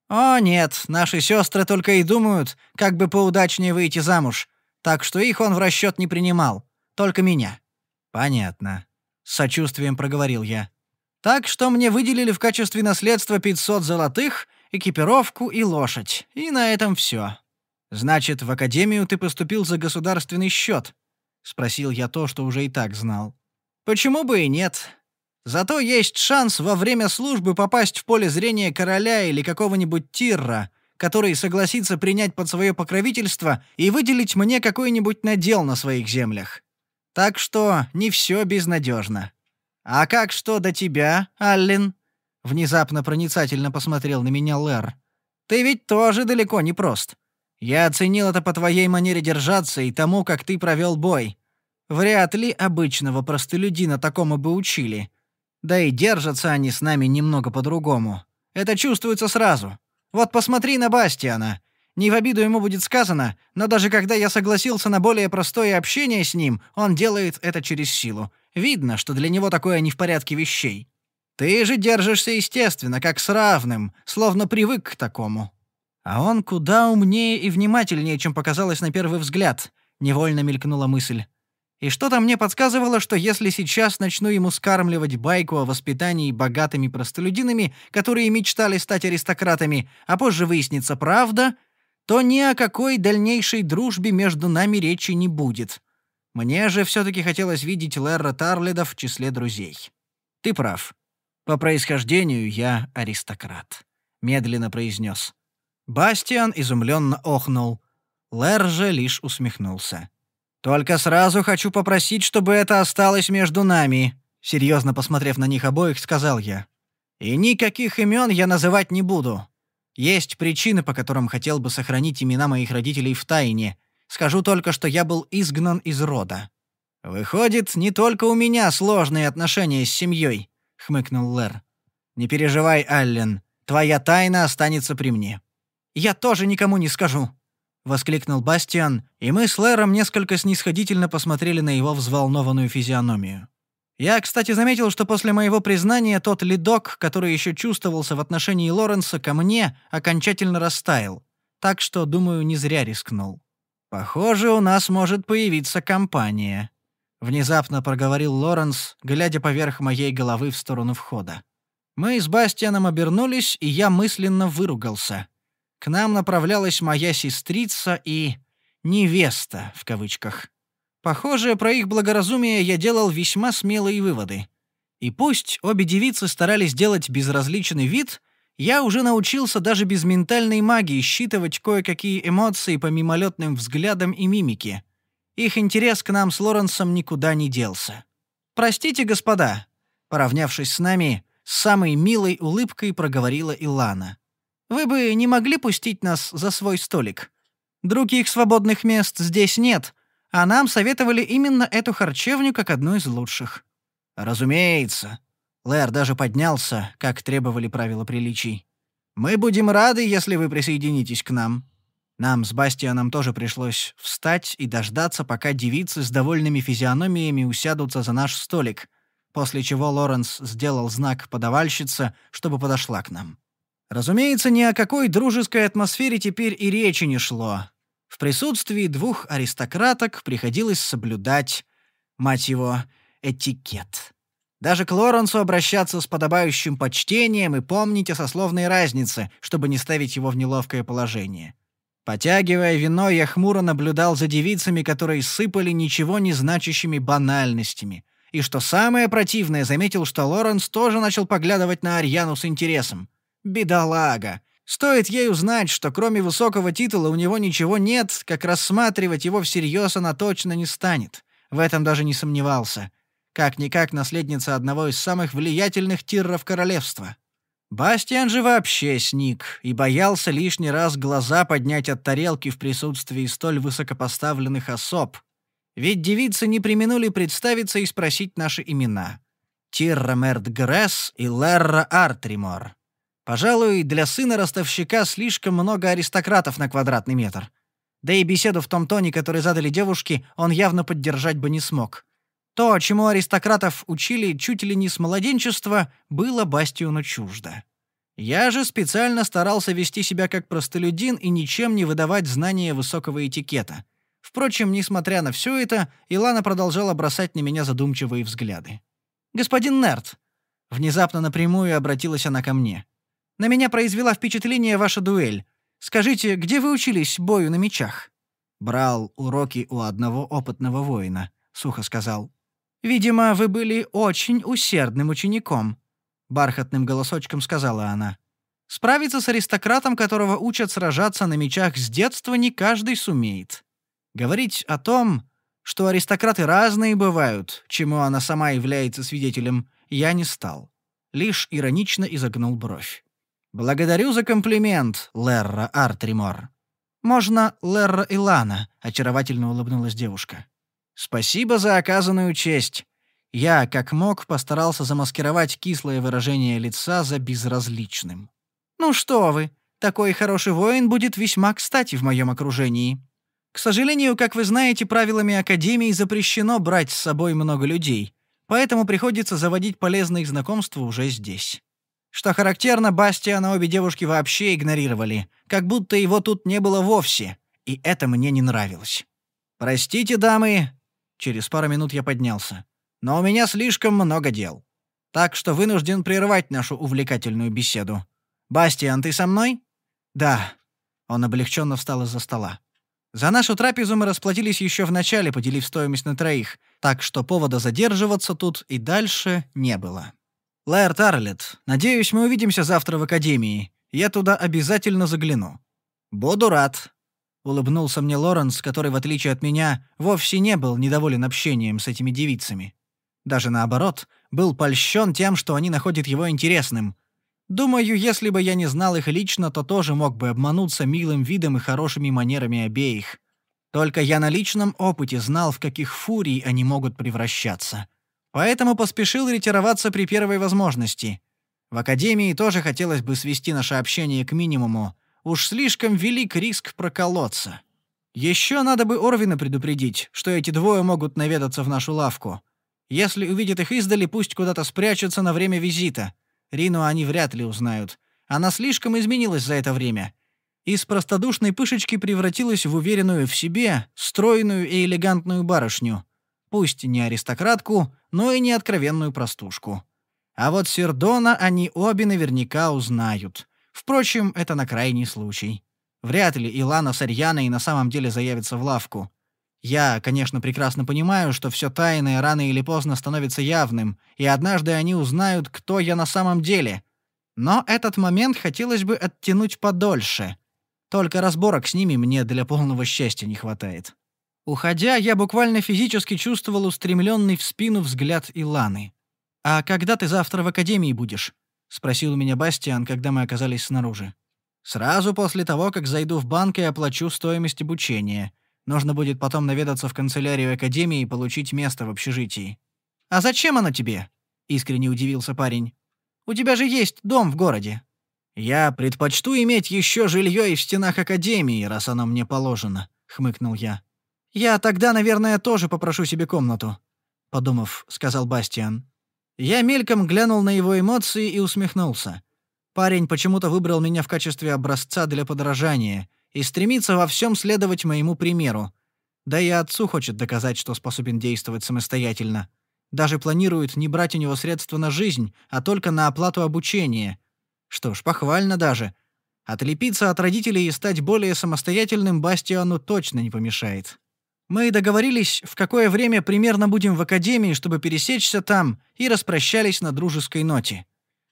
«О, нет, наши сестры только и думают, как бы поудачнее выйти замуж, так что их он в расчет не принимал, только меня». «Понятно», — с сочувствием проговорил я. Так что мне выделили в качестве наследства 500 золотых, экипировку и лошадь. И на этом все. Значит, в академию ты поступил за государственный счет? Спросил я то, что уже и так знал. Почему бы и нет? Зато есть шанс во время службы попасть в поле зрения короля или какого-нибудь тирра, который согласится принять под свое покровительство и выделить мне какой-нибудь надел на своих землях. Так что не все безнадежно. «А как что до тебя, Аллен?» Внезапно проницательно посмотрел на меня Лэр. «Ты ведь тоже далеко не прост. Я оценил это по твоей манере держаться и тому, как ты провел бой. Вряд ли обычного простолюдина такому бы учили. Да и держатся они с нами немного по-другому. Это чувствуется сразу. Вот посмотри на Бастиана. Не в обиду ему будет сказано, но даже когда я согласился на более простое общение с ним, он делает это через силу. Видно, что для него такое не в порядке вещей. Ты же держишься естественно, как с равным, словно привык к такому. А он куда умнее и внимательнее, чем показалось на первый взгляд, невольно мелькнула мысль. И что-то мне подсказывало, что если сейчас начну ему скармливать байку о воспитании богатыми простолюдинами, которые мечтали стать аристократами, а позже выяснится правда, то ни о какой дальнейшей дружбе между нами речи не будет. Мне же все-таки хотелось видеть Лерра Тарледа в числе друзей. Ты прав. По происхождению я аристократ, медленно произнес. Бастиан изумленно охнул. Лер же лишь усмехнулся. Только сразу хочу попросить, чтобы это осталось между нами, серьезно посмотрев на них обоих, сказал я. И никаких имен я называть не буду. Есть причины, по которым хотел бы сохранить имена моих родителей в тайне. Скажу только, что я был изгнан из рода. Выходит, не только у меня сложные отношения с семьей, хмыкнул Лэр. Не переживай, Аллен, твоя тайна останется при мне. Я тоже никому не скажу, воскликнул Бастиан, и мы с Лэром несколько снисходительно посмотрели на его взволнованную физиономию. Я, кстати, заметил, что после моего признания тот ледок, который еще чувствовался в отношении Лоренса ко мне, окончательно растаял. Так что, думаю, не зря рискнул. «Похоже, у нас может появиться компания», — внезапно проговорил Лоренс, глядя поверх моей головы в сторону входа. Мы с Бастианом обернулись, и я мысленно выругался. К нам направлялась моя сестрица и... «невеста» в кавычках. Похоже, про их благоразумие я делал весьма смелые выводы. И пусть обе девицы старались сделать безразличный вид, я уже научился даже без ментальной магии считывать кое-какие эмоции по мимолетным взглядам и мимике. Их интерес к нам с Лоренсом никуда не делся. «Простите, господа», — поравнявшись с нами, с самой милой улыбкой проговорила Илана. «Вы бы не могли пустить нас за свой столик? Других свободных мест здесь нет, а нам советовали именно эту харчевню как одну из лучших. Разумеется. Лэр даже поднялся, как требовали правила приличий. Мы будем рады, если вы присоединитесь к нам. Нам с Бастианом тоже пришлось встать и дождаться, пока девицы с довольными физиономиями усядутся за наш столик, после чего Лоренс сделал знак подавальщице, чтобы подошла к нам. Разумеется, ни о какой дружеской атмосфере теперь и речи не шло. В присутствии двух аристократок приходилось соблюдать, мать его, этикет. Даже к Лоренсу обращаться с подобающим почтением и помнить о сословной разнице, чтобы не ставить его в неловкое положение. Потягивая вино, я хмуро наблюдал за девицами, которые сыпали ничего не значащими банальностями. И что самое противное, заметил, что Лоренс тоже начал поглядывать на Арьяну с интересом. Бедолага! Стоит ей узнать, что кроме высокого титула у него ничего нет, как рассматривать его всерьез она точно не станет. В этом даже не сомневался. Как-никак наследница одного из самых влиятельных тирров королевства. Бастиан же вообще сник и боялся лишний раз глаза поднять от тарелки в присутствии столь высокопоставленных особ. Ведь девицы не применули представиться и спросить наши имена. Тирра Мерт Гресс и Лерра Артримор. Пожалуй, для сына ростовщика слишком много аристократов на квадратный метр. Да и беседу в том тоне, который задали девушки, он явно поддержать бы не смог. То, чему аристократов учили чуть ли не с младенчества, было Бастиону чуждо. Я же специально старался вести себя как простолюдин и ничем не выдавать знания высокого этикета. Впрочем, несмотря на все это, Илана продолжала бросать на меня задумчивые взгляды. «Господин Нерт!» Внезапно напрямую обратилась она ко мне. На меня произвела впечатление ваша дуэль. Скажите, где вы учились бою на мечах?» «Брал уроки у одного опытного воина», — сухо сказал. «Видимо, вы были очень усердным учеником», — бархатным голосочком сказала она. «Справиться с аристократом, которого учат сражаться на мечах с детства, не каждый сумеет. Говорить о том, что аристократы разные бывают, чему она сама является свидетелем, я не стал. Лишь иронично изогнул бровь. «Благодарю за комплимент, Лерра Артримор». «Можно Лерра Илана», — очаровательно улыбнулась девушка. «Спасибо за оказанную честь». Я, как мог, постарался замаскировать кислое выражение лица за безразличным. «Ну что вы, такой хороший воин будет весьма кстати в моем окружении. К сожалению, как вы знаете, правилами Академии запрещено брать с собой много людей, поэтому приходится заводить полезные знакомства уже здесь». Что характерно, Бастиана обе девушки вообще игнорировали, как будто его тут не было вовсе, и это мне не нравилось. «Простите, дамы», — через пару минут я поднялся, «но у меня слишком много дел, так что вынужден прервать нашу увлекательную беседу. Бастиан, ты со мной?» «Да». Он облегченно встал из-за стола. За нашу трапезу мы расплатились еще в начале, поделив стоимость на троих, так что повода задерживаться тут и дальше не было. «Лэр Тарлет, надеюсь, мы увидимся завтра в Академии. Я туда обязательно загляну». «Буду рад», — улыбнулся мне Лоренс, который, в отличие от меня, вовсе не был недоволен общением с этими девицами. Даже наоборот, был польщен тем, что они находят его интересным. Думаю, если бы я не знал их лично, то тоже мог бы обмануться милым видом и хорошими манерами обеих. Только я на личном опыте знал, в каких фурий они могут превращаться. Поэтому поспешил ретироваться при первой возможности. В академии тоже хотелось бы свести наше общение к минимуму. Уж слишком велик риск проколоться. Еще надо бы Орвина предупредить, что эти двое могут наведаться в нашу лавку. Если увидят их издали, пусть куда-то спрячутся на время визита. Рину они вряд ли узнают. Она слишком изменилась за это время. Из простодушной пышечки превратилась в уверенную в себе, стройную и элегантную барышню. Пусть не аристократку, но и не откровенную простушку. А вот Сердона они обе наверняка узнают. Впрочем, это на крайний случай. Вряд ли Илана с Арьяной на самом деле заявятся в лавку. Я, конечно, прекрасно понимаю, что все тайное рано или поздно становится явным, и однажды они узнают, кто я на самом деле. Но этот момент хотелось бы оттянуть подольше. Только разборок с ними мне для полного счастья не хватает. Уходя, я буквально физически чувствовал устремленный в спину взгляд Иланы. «А когда ты завтра в академии будешь?» — спросил меня Бастиан, когда мы оказались снаружи. «Сразу после того, как зайду в банк и оплачу стоимость обучения. Нужно будет потом наведаться в канцелярию академии и получить место в общежитии». «А зачем оно тебе?» — искренне удивился парень. «У тебя же есть дом в городе». «Я предпочту иметь еще жилье и в стенах академии, раз оно мне положено», — хмыкнул я. «Я тогда, наверное, тоже попрошу себе комнату», — подумав, сказал Бастиан. Я мельком глянул на его эмоции и усмехнулся. Парень почему-то выбрал меня в качестве образца для подражания и стремится во всем следовать моему примеру. Да и отцу хочет доказать, что способен действовать самостоятельно. Даже планирует не брать у него средства на жизнь, а только на оплату обучения. Что ж, похвально даже. Отлепиться от родителей и стать более самостоятельным Бастиану точно не помешает. Мы договорились, в какое время примерно будем в академии, чтобы пересечься там, и распрощались на дружеской ноте.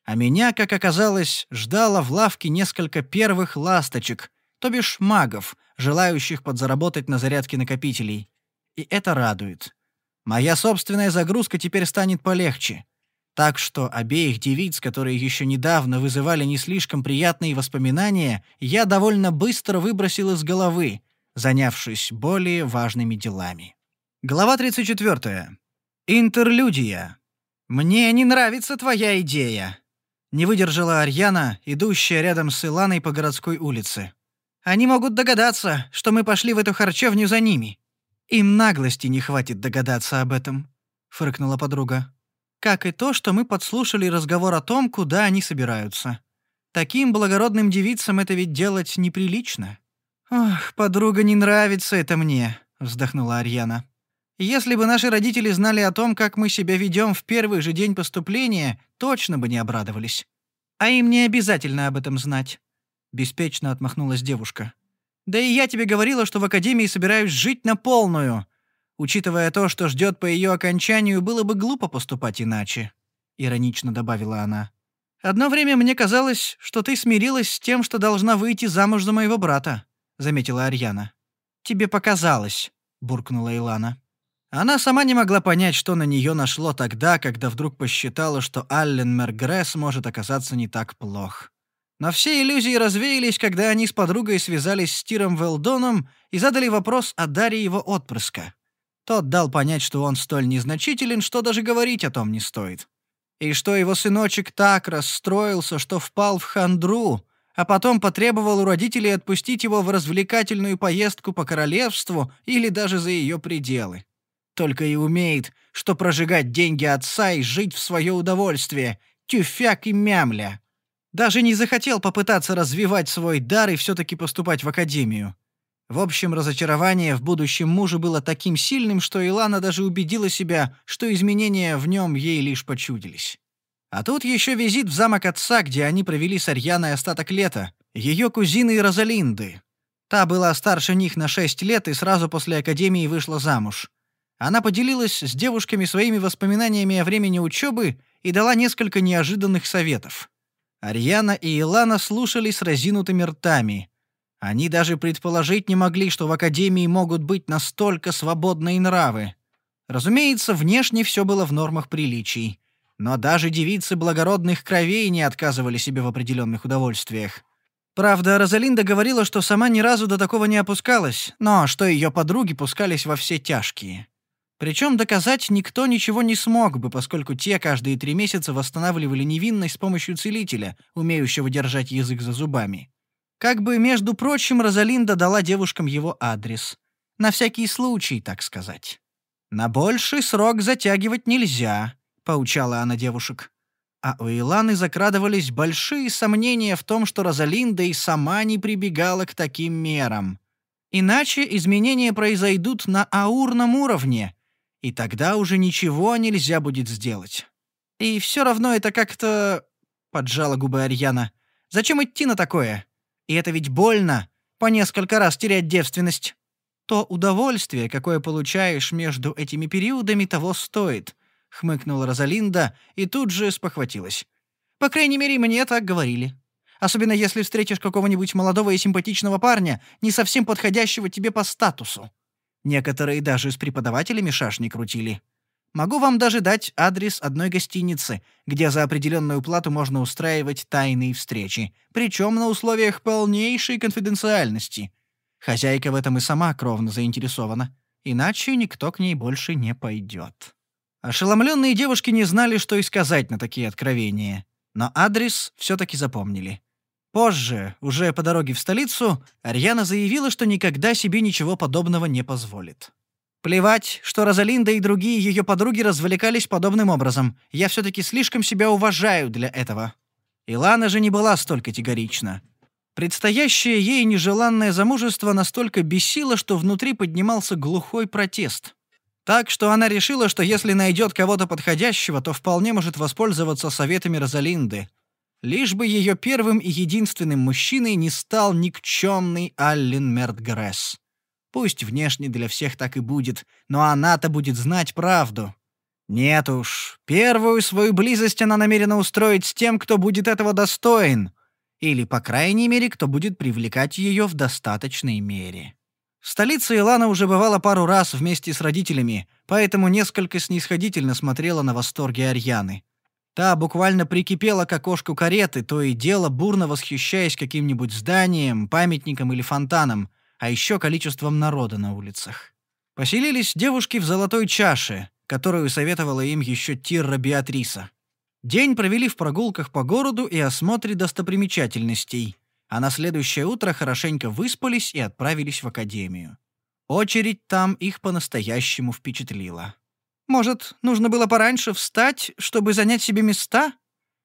А меня, как оказалось, ждало в лавке несколько первых ласточек, то бишь магов, желающих подзаработать на зарядке накопителей. И это радует. Моя собственная загрузка теперь станет полегче. Так что обеих девиц, которые еще недавно вызывали не слишком приятные воспоминания, я довольно быстро выбросил из головы, занявшись более важными делами. Глава 34. Интерлюдия. «Мне не нравится твоя идея», — не выдержала Арьяна, идущая рядом с Иланой по городской улице. «Они могут догадаться, что мы пошли в эту харчевню за ними». «Им наглости не хватит догадаться об этом», — фыркнула подруга. «Как и то, что мы подслушали разговор о том, куда они собираются. Таким благородным девицам это ведь делать неприлично». «Ох, подруга, не нравится это мне», — вздохнула Арьяна. «Если бы наши родители знали о том, как мы себя ведем в первый же день поступления, точно бы не обрадовались. А им не обязательно об этом знать», — беспечно отмахнулась девушка. «Да и я тебе говорила, что в академии собираюсь жить на полную. Учитывая то, что ждет по ее окончанию, было бы глупо поступать иначе», — иронично добавила она. «Одно время мне казалось, что ты смирилась с тем, что должна выйти замуж за моего брата. — заметила Арьяна. «Тебе показалось», — буркнула Илана. Она сама не могла понять, что на нее нашло тогда, когда вдруг посчитала, что Аллен Мергресс может оказаться не так плох. Но все иллюзии развеялись, когда они с подругой связались с Тиром Велдоном и задали вопрос о даре его отпрыска. Тот дал понять, что он столь незначителен, что даже говорить о том не стоит. И что его сыночек так расстроился, что впал в хандру, а потом потребовал у родителей отпустить его в развлекательную поездку по королевству или даже за ее пределы. Только и умеет, что прожигать деньги отца и жить в свое удовольствие, тюфяк и мямля. Даже не захотел попытаться развивать свой дар и все-таки поступать в академию. В общем, разочарование в будущем муже было таким сильным, что Илана даже убедила себя, что изменения в нем ей лишь почудились. А тут еще визит в замок отца, где они провели с Арьяной остаток лета, ее кузины Розалинды. Та была старше них на шесть лет и сразу после академии вышла замуж. Она поделилась с девушками своими воспоминаниями о времени учебы и дала несколько неожиданных советов. Арьяна и Илана слушали с разинутыми ртами. Они даже предположить не могли, что в Академии могут быть настолько свободные нравы. Разумеется, внешне все было в нормах приличий. Но даже девицы благородных кровей не отказывали себе в определенных удовольствиях. Правда, Розалинда говорила, что сама ни разу до такого не опускалась, но что ее подруги пускались во все тяжкие. Причем доказать никто ничего не смог бы, поскольку те каждые три месяца восстанавливали невинность с помощью целителя, умеющего держать язык за зубами. Как бы, между прочим, Розалинда дала девушкам его адрес. На всякий случай, так сказать. «На больший срок затягивать нельзя», — поучала она девушек. А у Иланы закрадывались большие сомнения в том, что Розалинда и сама не прибегала к таким мерам. Иначе изменения произойдут на аурном уровне, и тогда уже ничего нельзя будет сделать. И все равно это как-то...» — поджала губы Арьяна. «Зачем идти на такое? И это ведь больно, по несколько раз терять девственность. То удовольствие, какое получаешь между этими периодами, того стоит», — хмыкнула Розалинда и тут же спохватилась. «По крайней мере, мне так говорили. Особенно если встретишь какого-нибудь молодого и симпатичного парня, не совсем подходящего тебе по статусу. Некоторые даже с преподавателями шашни крутили. Могу вам даже дать адрес одной гостиницы, где за определенную плату можно устраивать тайные встречи, причем на условиях полнейшей конфиденциальности. Хозяйка в этом и сама кровно заинтересована, иначе никто к ней больше не пойдет. Ошеломленные девушки не знали, что и сказать на такие откровения, но адрес все-таки запомнили. Позже, уже по дороге в столицу, Арьяна заявила, что никогда себе ничего подобного не позволит. Плевать, что Розалинда и другие ее подруги развлекались подобным образом. Я все-таки слишком себя уважаю для этого. Илана же не была столь категорична. Предстоящее ей нежеланное замужество настолько бесило, что внутри поднимался глухой протест. Так что она решила, что если найдет кого-то подходящего, то вполне может воспользоваться советами Розалинды. Лишь бы ее первым и единственным мужчиной не стал никчемный Аллен Мертгресс. Пусть внешне для всех так и будет, но она-то будет знать правду. Нет уж, первую свою близость она намерена устроить с тем, кто будет этого достоин. Или, по крайней мере, кто будет привлекать ее в достаточной мере. В столице Илана уже бывала пару раз вместе с родителями, поэтому несколько снисходительно смотрела на восторги Арьяны. Та буквально прикипела к окошку кареты, то и дело бурно восхищаясь каким-нибудь зданием, памятником или фонтаном, а еще количеством народа на улицах. Поселились девушки в золотой чаше, которую советовала им еще Тирра Беатриса. День провели в прогулках по городу и осмотре достопримечательностей, а на следующее утро хорошенько выспались и отправились в академию. Очередь там их по-настоящему впечатлила. Может, нужно было пораньше встать, чтобы занять себе места?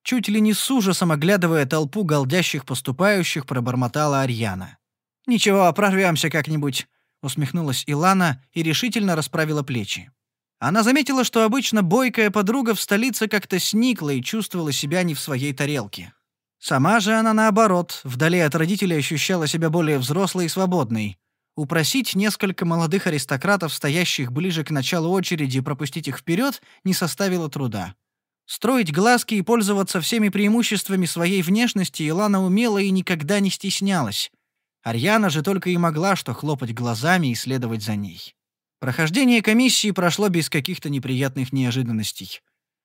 Чуть ли не с ужасом оглядывая толпу голдящих поступающих, пробормотала Арьяна. «Ничего, прорвемся как-нибудь», — усмехнулась Илана и решительно расправила плечи. Она заметила, что обычно бойкая подруга в столице как-то сникла и чувствовала себя не в своей тарелке. Сама же она, наоборот, вдали от родителей ощущала себя более взрослой и свободной, Упросить несколько молодых аристократов, стоящих ближе к началу очереди, пропустить их вперед, не составило труда. Строить глазки и пользоваться всеми преимуществами своей внешности Илана умела и никогда не стеснялась. Арьяна же только и могла что хлопать глазами и следовать за ней. Прохождение комиссии прошло без каких-то неприятных неожиданностей.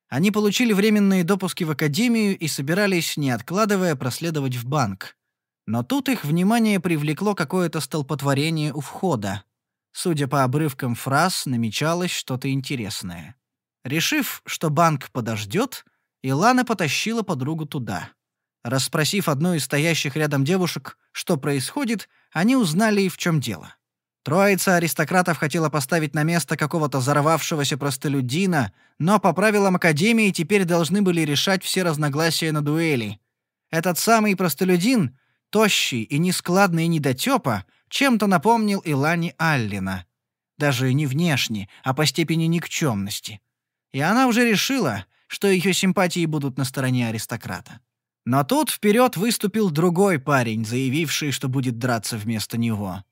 Они получили временные допуски в академию и собирались, не откладывая, проследовать в банк. Но тут их внимание привлекло какое-то столпотворение у входа. Судя по обрывкам фраз, намечалось что-то интересное. Решив, что банк подождет, Илана потащила подругу туда. Расспросив одну из стоящих рядом девушек, что происходит, они узнали в чем дело. Троица аристократов хотела поставить на место какого-то взорвавшегося простолюдина, но по правилам Академии теперь должны были решать все разногласия на дуэли. Этот самый простолюдин, тощий и нескладный недотёпа, чем-то напомнил Илане Аллина. Даже не внешне, а по степени никчемности. И она уже решила, что ее симпатии будут на стороне аристократа. Но тут вперед выступил другой парень, заявивший, что будет драться вместо него.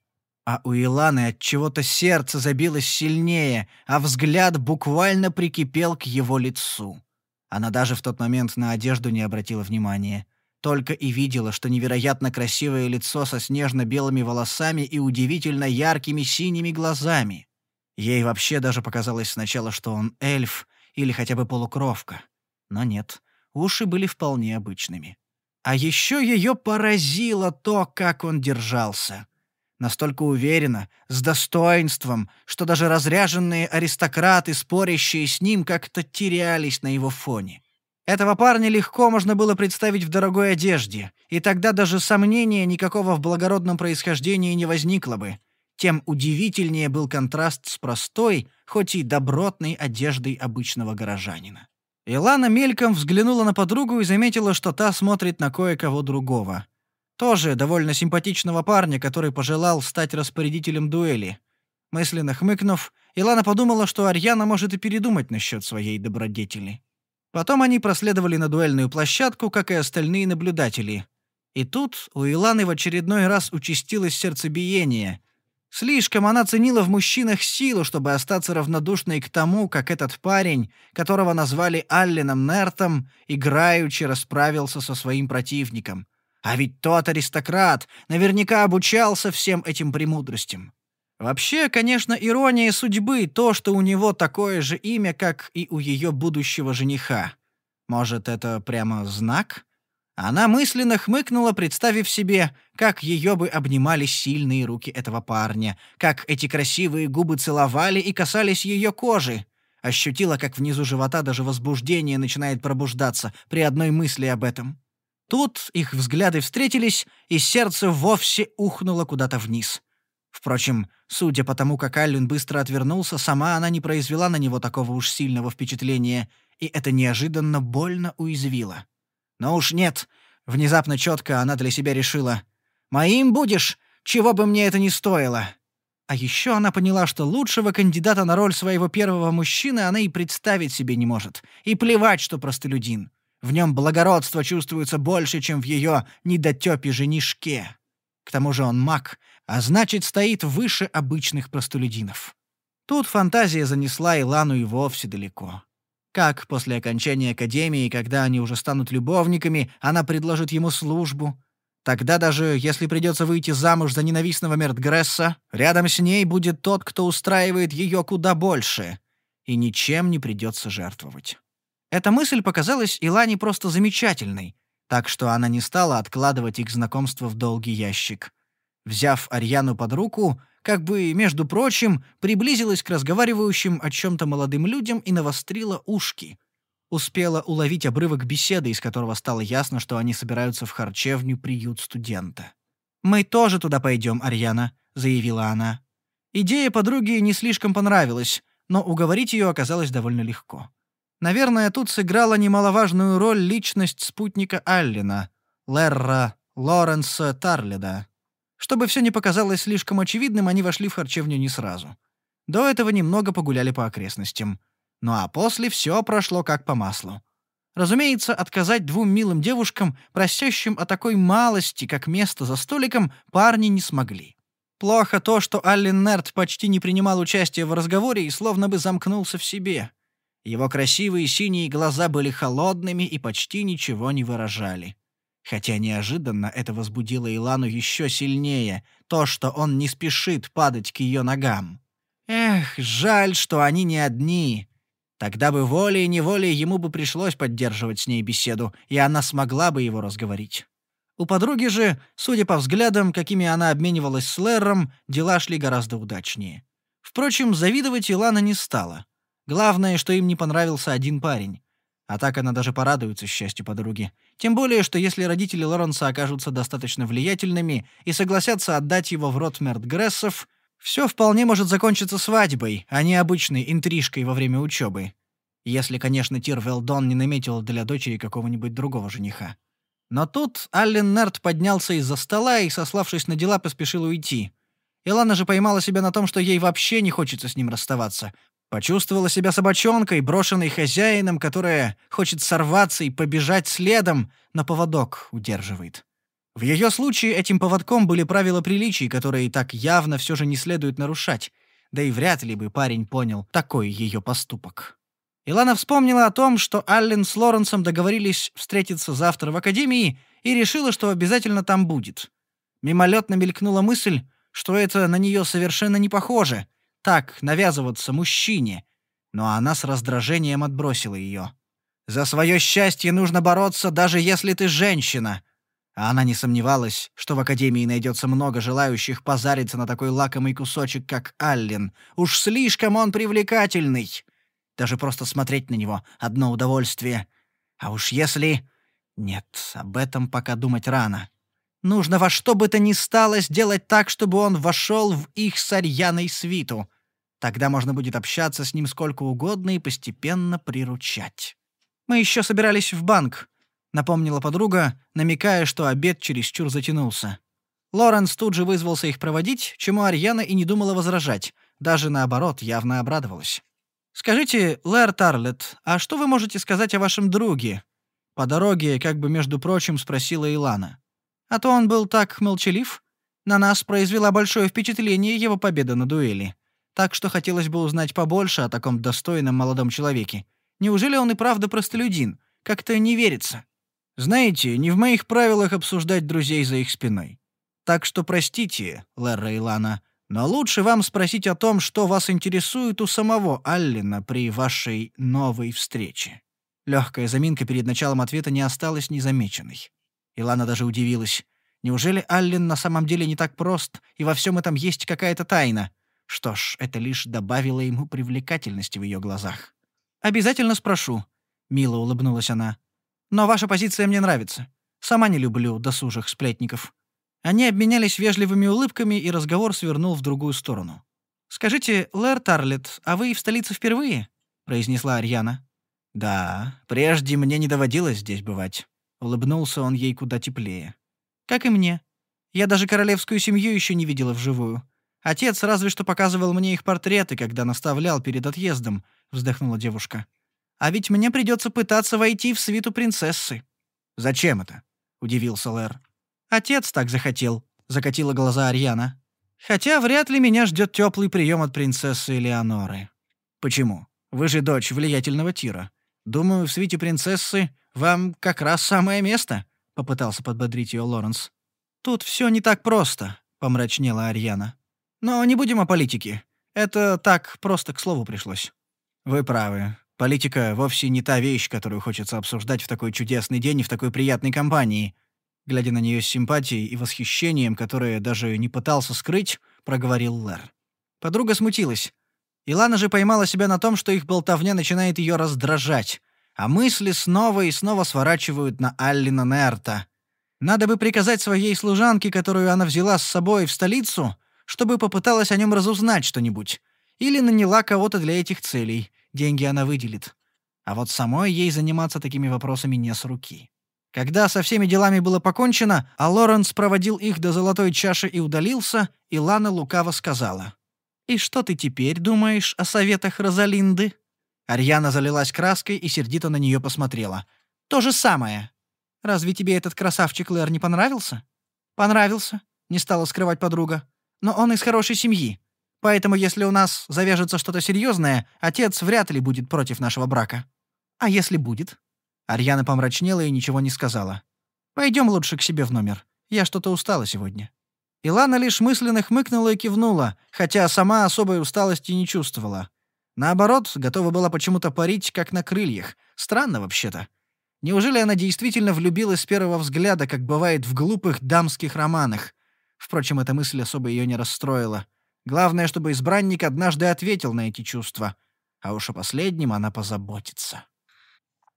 А у Иланы от чего-то сердце забилось сильнее, а взгляд буквально прикипел к его лицу. Она даже в тот момент на одежду не обратила внимания. Только и видела, что невероятно красивое лицо со снежно-белыми волосами и удивительно яркими синими глазами. Ей вообще даже показалось сначала, что он эльф или хотя бы полукровка. Но нет, уши были вполне обычными. А еще ее поразило то, как он держался — Настолько уверенно, с достоинством, что даже разряженные аристократы, спорящие с ним, как-то терялись на его фоне. Этого парня легко можно было представить в дорогой одежде, и тогда даже сомнения никакого в благородном происхождении не возникло бы. Тем удивительнее был контраст с простой, хоть и добротной одеждой обычного горожанина. Илана мельком взглянула на подругу и заметила, что та смотрит на кое-кого другого. Тоже довольно симпатичного парня, который пожелал стать распорядителем дуэли. Мысленно хмыкнув, Илана подумала, что Арьяна может и передумать насчет своей добродетели. Потом они проследовали на дуэльную площадку, как и остальные наблюдатели. И тут у Иланы в очередной раз участилось сердцебиение. Слишком она ценила в мужчинах силу, чтобы остаться равнодушной к тому, как этот парень, которого назвали Алленом Нертом, играючи расправился со своим противником — а ведь тот аристократ наверняка обучался всем этим премудростям. Вообще, конечно, ирония судьбы то, что у него такое же имя, как и у ее будущего жениха. Может, это прямо знак? Она мысленно хмыкнула, представив себе, как ее бы обнимали сильные руки этого парня, как эти красивые губы целовали и касались ее кожи. Ощутила, как внизу живота даже возбуждение начинает пробуждаться при одной мысли об этом. Тут их взгляды встретились, и сердце вовсе ухнуло куда-то вниз. Впрочем, судя по тому, как Аллен быстро отвернулся, сама она не произвела на него такого уж сильного впечатления, и это неожиданно больно уязвило. Но уж нет, внезапно четко она для себя решила. «Моим будешь, чего бы мне это ни стоило!» А еще она поняла, что лучшего кандидата на роль своего первого мужчины она и представить себе не может. И плевать, что простолюдин. В нем благородство чувствуется больше, чем в ее недотёпе женишке. К тому же он маг, а значит, стоит выше обычных простолюдинов. Тут фантазия занесла Илану и вовсе далеко. Как после окончания академии, когда они уже станут любовниками, она предложит ему службу. Тогда даже если придется выйти замуж за ненавистного Мертгресса, рядом с ней будет тот, кто устраивает ее куда больше, и ничем не придется жертвовать. Эта мысль показалась Илане просто замечательной, так что она не стала откладывать их знакомство в долгий ящик. Взяв Арьяну под руку, как бы, между прочим, приблизилась к разговаривающим о чем-то молодым людям и навострила ушки. Успела уловить обрывок беседы, из которого стало ясно, что они собираются в харчевню приют студента. «Мы тоже туда пойдем, Арьяна», — заявила она. Идея подруги не слишком понравилась, но уговорить ее оказалось довольно легко. Наверное, тут сыграла немаловажную роль личность спутника Аллена, Лерра Лоренса Тарлида. Чтобы все не показалось слишком очевидным, они вошли в харчевню не сразу. До этого немного погуляли по окрестностям. Ну а после все прошло как по маслу. Разумеется, отказать двум милым девушкам, просящим о такой малости, как место за столиком, парни не смогли. Плохо то, что Аллен Нерт почти не принимал участия в разговоре и словно бы замкнулся в себе. Его красивые синие глаза были холодными и почти ничего не выражали. Хотя неожиданно это возбудило Илану еще сильнее, то, что он не спешит падать к ее ногам. Эх, жаль, что они не одни. Тогда бы волей-неволей ему бы пришлось поддерживать с ней беседу, и она смогла бы его разговорить. У подруги же, судя по взглядам, какими она обменивалась с Лерром, дела шли гораздо удачнее. Впрочем, завидовать Илана не стала. Главное, что им не понравился один парень. А так она даже порадуется счастью подруги. Тем более, что если родители Лоренса окажутся достаточно влиятельными и согласятся отдать его в рот Мертгрессов, все вполне может закончиться свадьбой, а не обычной интрижкой во время учебы. Если, конечно, Тир Велдон не наметил для дочери какого-нибудь другого жениха. Но тут Аллен Нерт поднялся из-за стола и, сославшись на дела, поспешил уйти. Илана же поймала себя на том, что ей вообще не хочется с ним расставаться. Почувствовала себя собачонкой, брошенной хозяином, которая хочет сорваться и побежать следом, но поводок удерживает. В ее случае этим поводком были правила приличий, которые так явно все же не следует нарушать, да и вряд ли бы парень понял такой ее поступок. Илана вспомнила о том, что Аллен с Лоренсом договорились встретиться завтра в академии и решила, что обязательно там будет. Мимолетно мелькнула мысль, что это на нее совершенно не похоже. Так, навязываться мужчине. Но она с раздражением отбросила ее. «За свое счастье нужно бороться, даже если ты женщина!» А она не сомневалась, что в Академии найдется много желающих позариться на такой лакомый кусочек, как Аллен. Уж слишком он привлекательный. Даже просто смотреть на него — одно удовольствие. А уж если... Нет, об этом пока думать рано. Нужно во что бы то ни стало сделать так, чтобы он вошел в их с свиту. Тогда можно будет общаться с ним сколько угодно и постепенно приручать. «Мы еще собирались в банк», — напомнила подруга, намекая, что обед чересчур затянулся. Лоренс тут же вызвался их проводить, чему Арьяна и не думала возражать, даже наоборот, явно обрадовалась. «Скажите, Лэр Тарлет, а что вы можете сказать о вашем друге?» По дороге, как бы между прочим, спросила Илана. «А то он был так молчалив. На нас произвела большое впечатление его победа на дуэли. Так что хотелось бы узнать побольше о таком достойном молодом человеке. Неужели он и правда простолюдин? Как-то не верится». «Знаете, не в моих правилах обсуждать друзей за их спиной. Так что простите, Лерра Илана, но лучше вам спросить о том, что вас интересует у самого Аллена при вашей новой встрече». Легкая заминка перед началом ответа не осталась незамеченной. Илана даже удивилась. Неужели Аллен на самом деле не так прост, и во всем этом есть какая-то тайна? Что ж, это лишь добавило ему привлекательности в ее глазах. «Обязательно спрошу», — мило улыбнулась она. «Но ваша позиция мне нравится. Сама не люблю досужих сплетников. Они обменялись вежливыми улыбками, и разговор свернул в другую сторону. «Скажите, Лэр Тарлет, а вы в столице впервые?» — произнесла Арьяна. «Да, прежде мне не доводилось здесь бывать». Улыбнулся он ей куда теплее. «Как и мне. Я даже королевскую семью еще не видела вживую. Отец разве что показывал мне их портреты, когда наставлял перед отъездом», — вздохнула девушка. «А ведь мне придется пытаться войти в свиту принцессы». «Зачем это?» — удивился Лэр. Отец так захотел», — закатила глаза Арьяна. «Хотя вряд ли меня ждет теплый прием от принцессы Элеоноры». «Почему? Вы же дочь влиятельного Тира. Думаю, в свите принцессы вам как раз самое место», — попытался подбодрить ее Лоренс. «Тут все не так просто», — помрачнела Арьяна. «Но не будем о политике. Это так просто к слову пришлось». «Вы правы. Политика вовсе не та вещь, которую хочется обсуждать в такой чудесный день и в такой приятной компании», глядя на нее с симпатией и восхищением, которое даже не пытался скрыть, проговорил Лэр. Подруга смутилась. Илана же поймала себя на том, что их болтовня начинает ее раздражать, а мысли снова и снова сворачивают на Аллина Нерта. Надо бы приказать своей служанке, которую она взяла с собой в столицу, чтобы попыталась о нем разузнать что-нибудь. Или наняла кого-то для этих целей. Деньги она выделит. А вот самой ей заниматься такими вопросами не с руки. Когда со всеми делами было покончено, а Лоренс проводил их до золотой чаши и удалился, Илана лукаво сказала. «И что ты теперь думаешь о советах Розалинды?» Арьяна залилась краской и сердито на нее посмотрела. «То же самое. Разве тебе этот красавчик Лэр не понравился?» «Понравился», — не стала скрывать подруга. «Но он из хорошей семьи. Поэтому если у нас завяжется что-то серьезное, отец вряд ли будет против нашего брака». «А если будет?» Арьяна помрачнела и ничего не сказала. Пойдем лучше к себе в номер. Я что-то устала сегодня». Илана лишь мысленно хмыкнула и кивнула, хотя сама особой усталости не чувствовала. Наоборот, готова была почему-то парить, как на крыльях. Странно вообще-то. Неужели она действительно влюбилась с первого взгляда, как бывает в глупых дамских романах? Впрочем, эта мысль особо ее не расстроила. Главное, чтобы избранник однажды ответил на эти чувства. А уж о последнем она позаботится.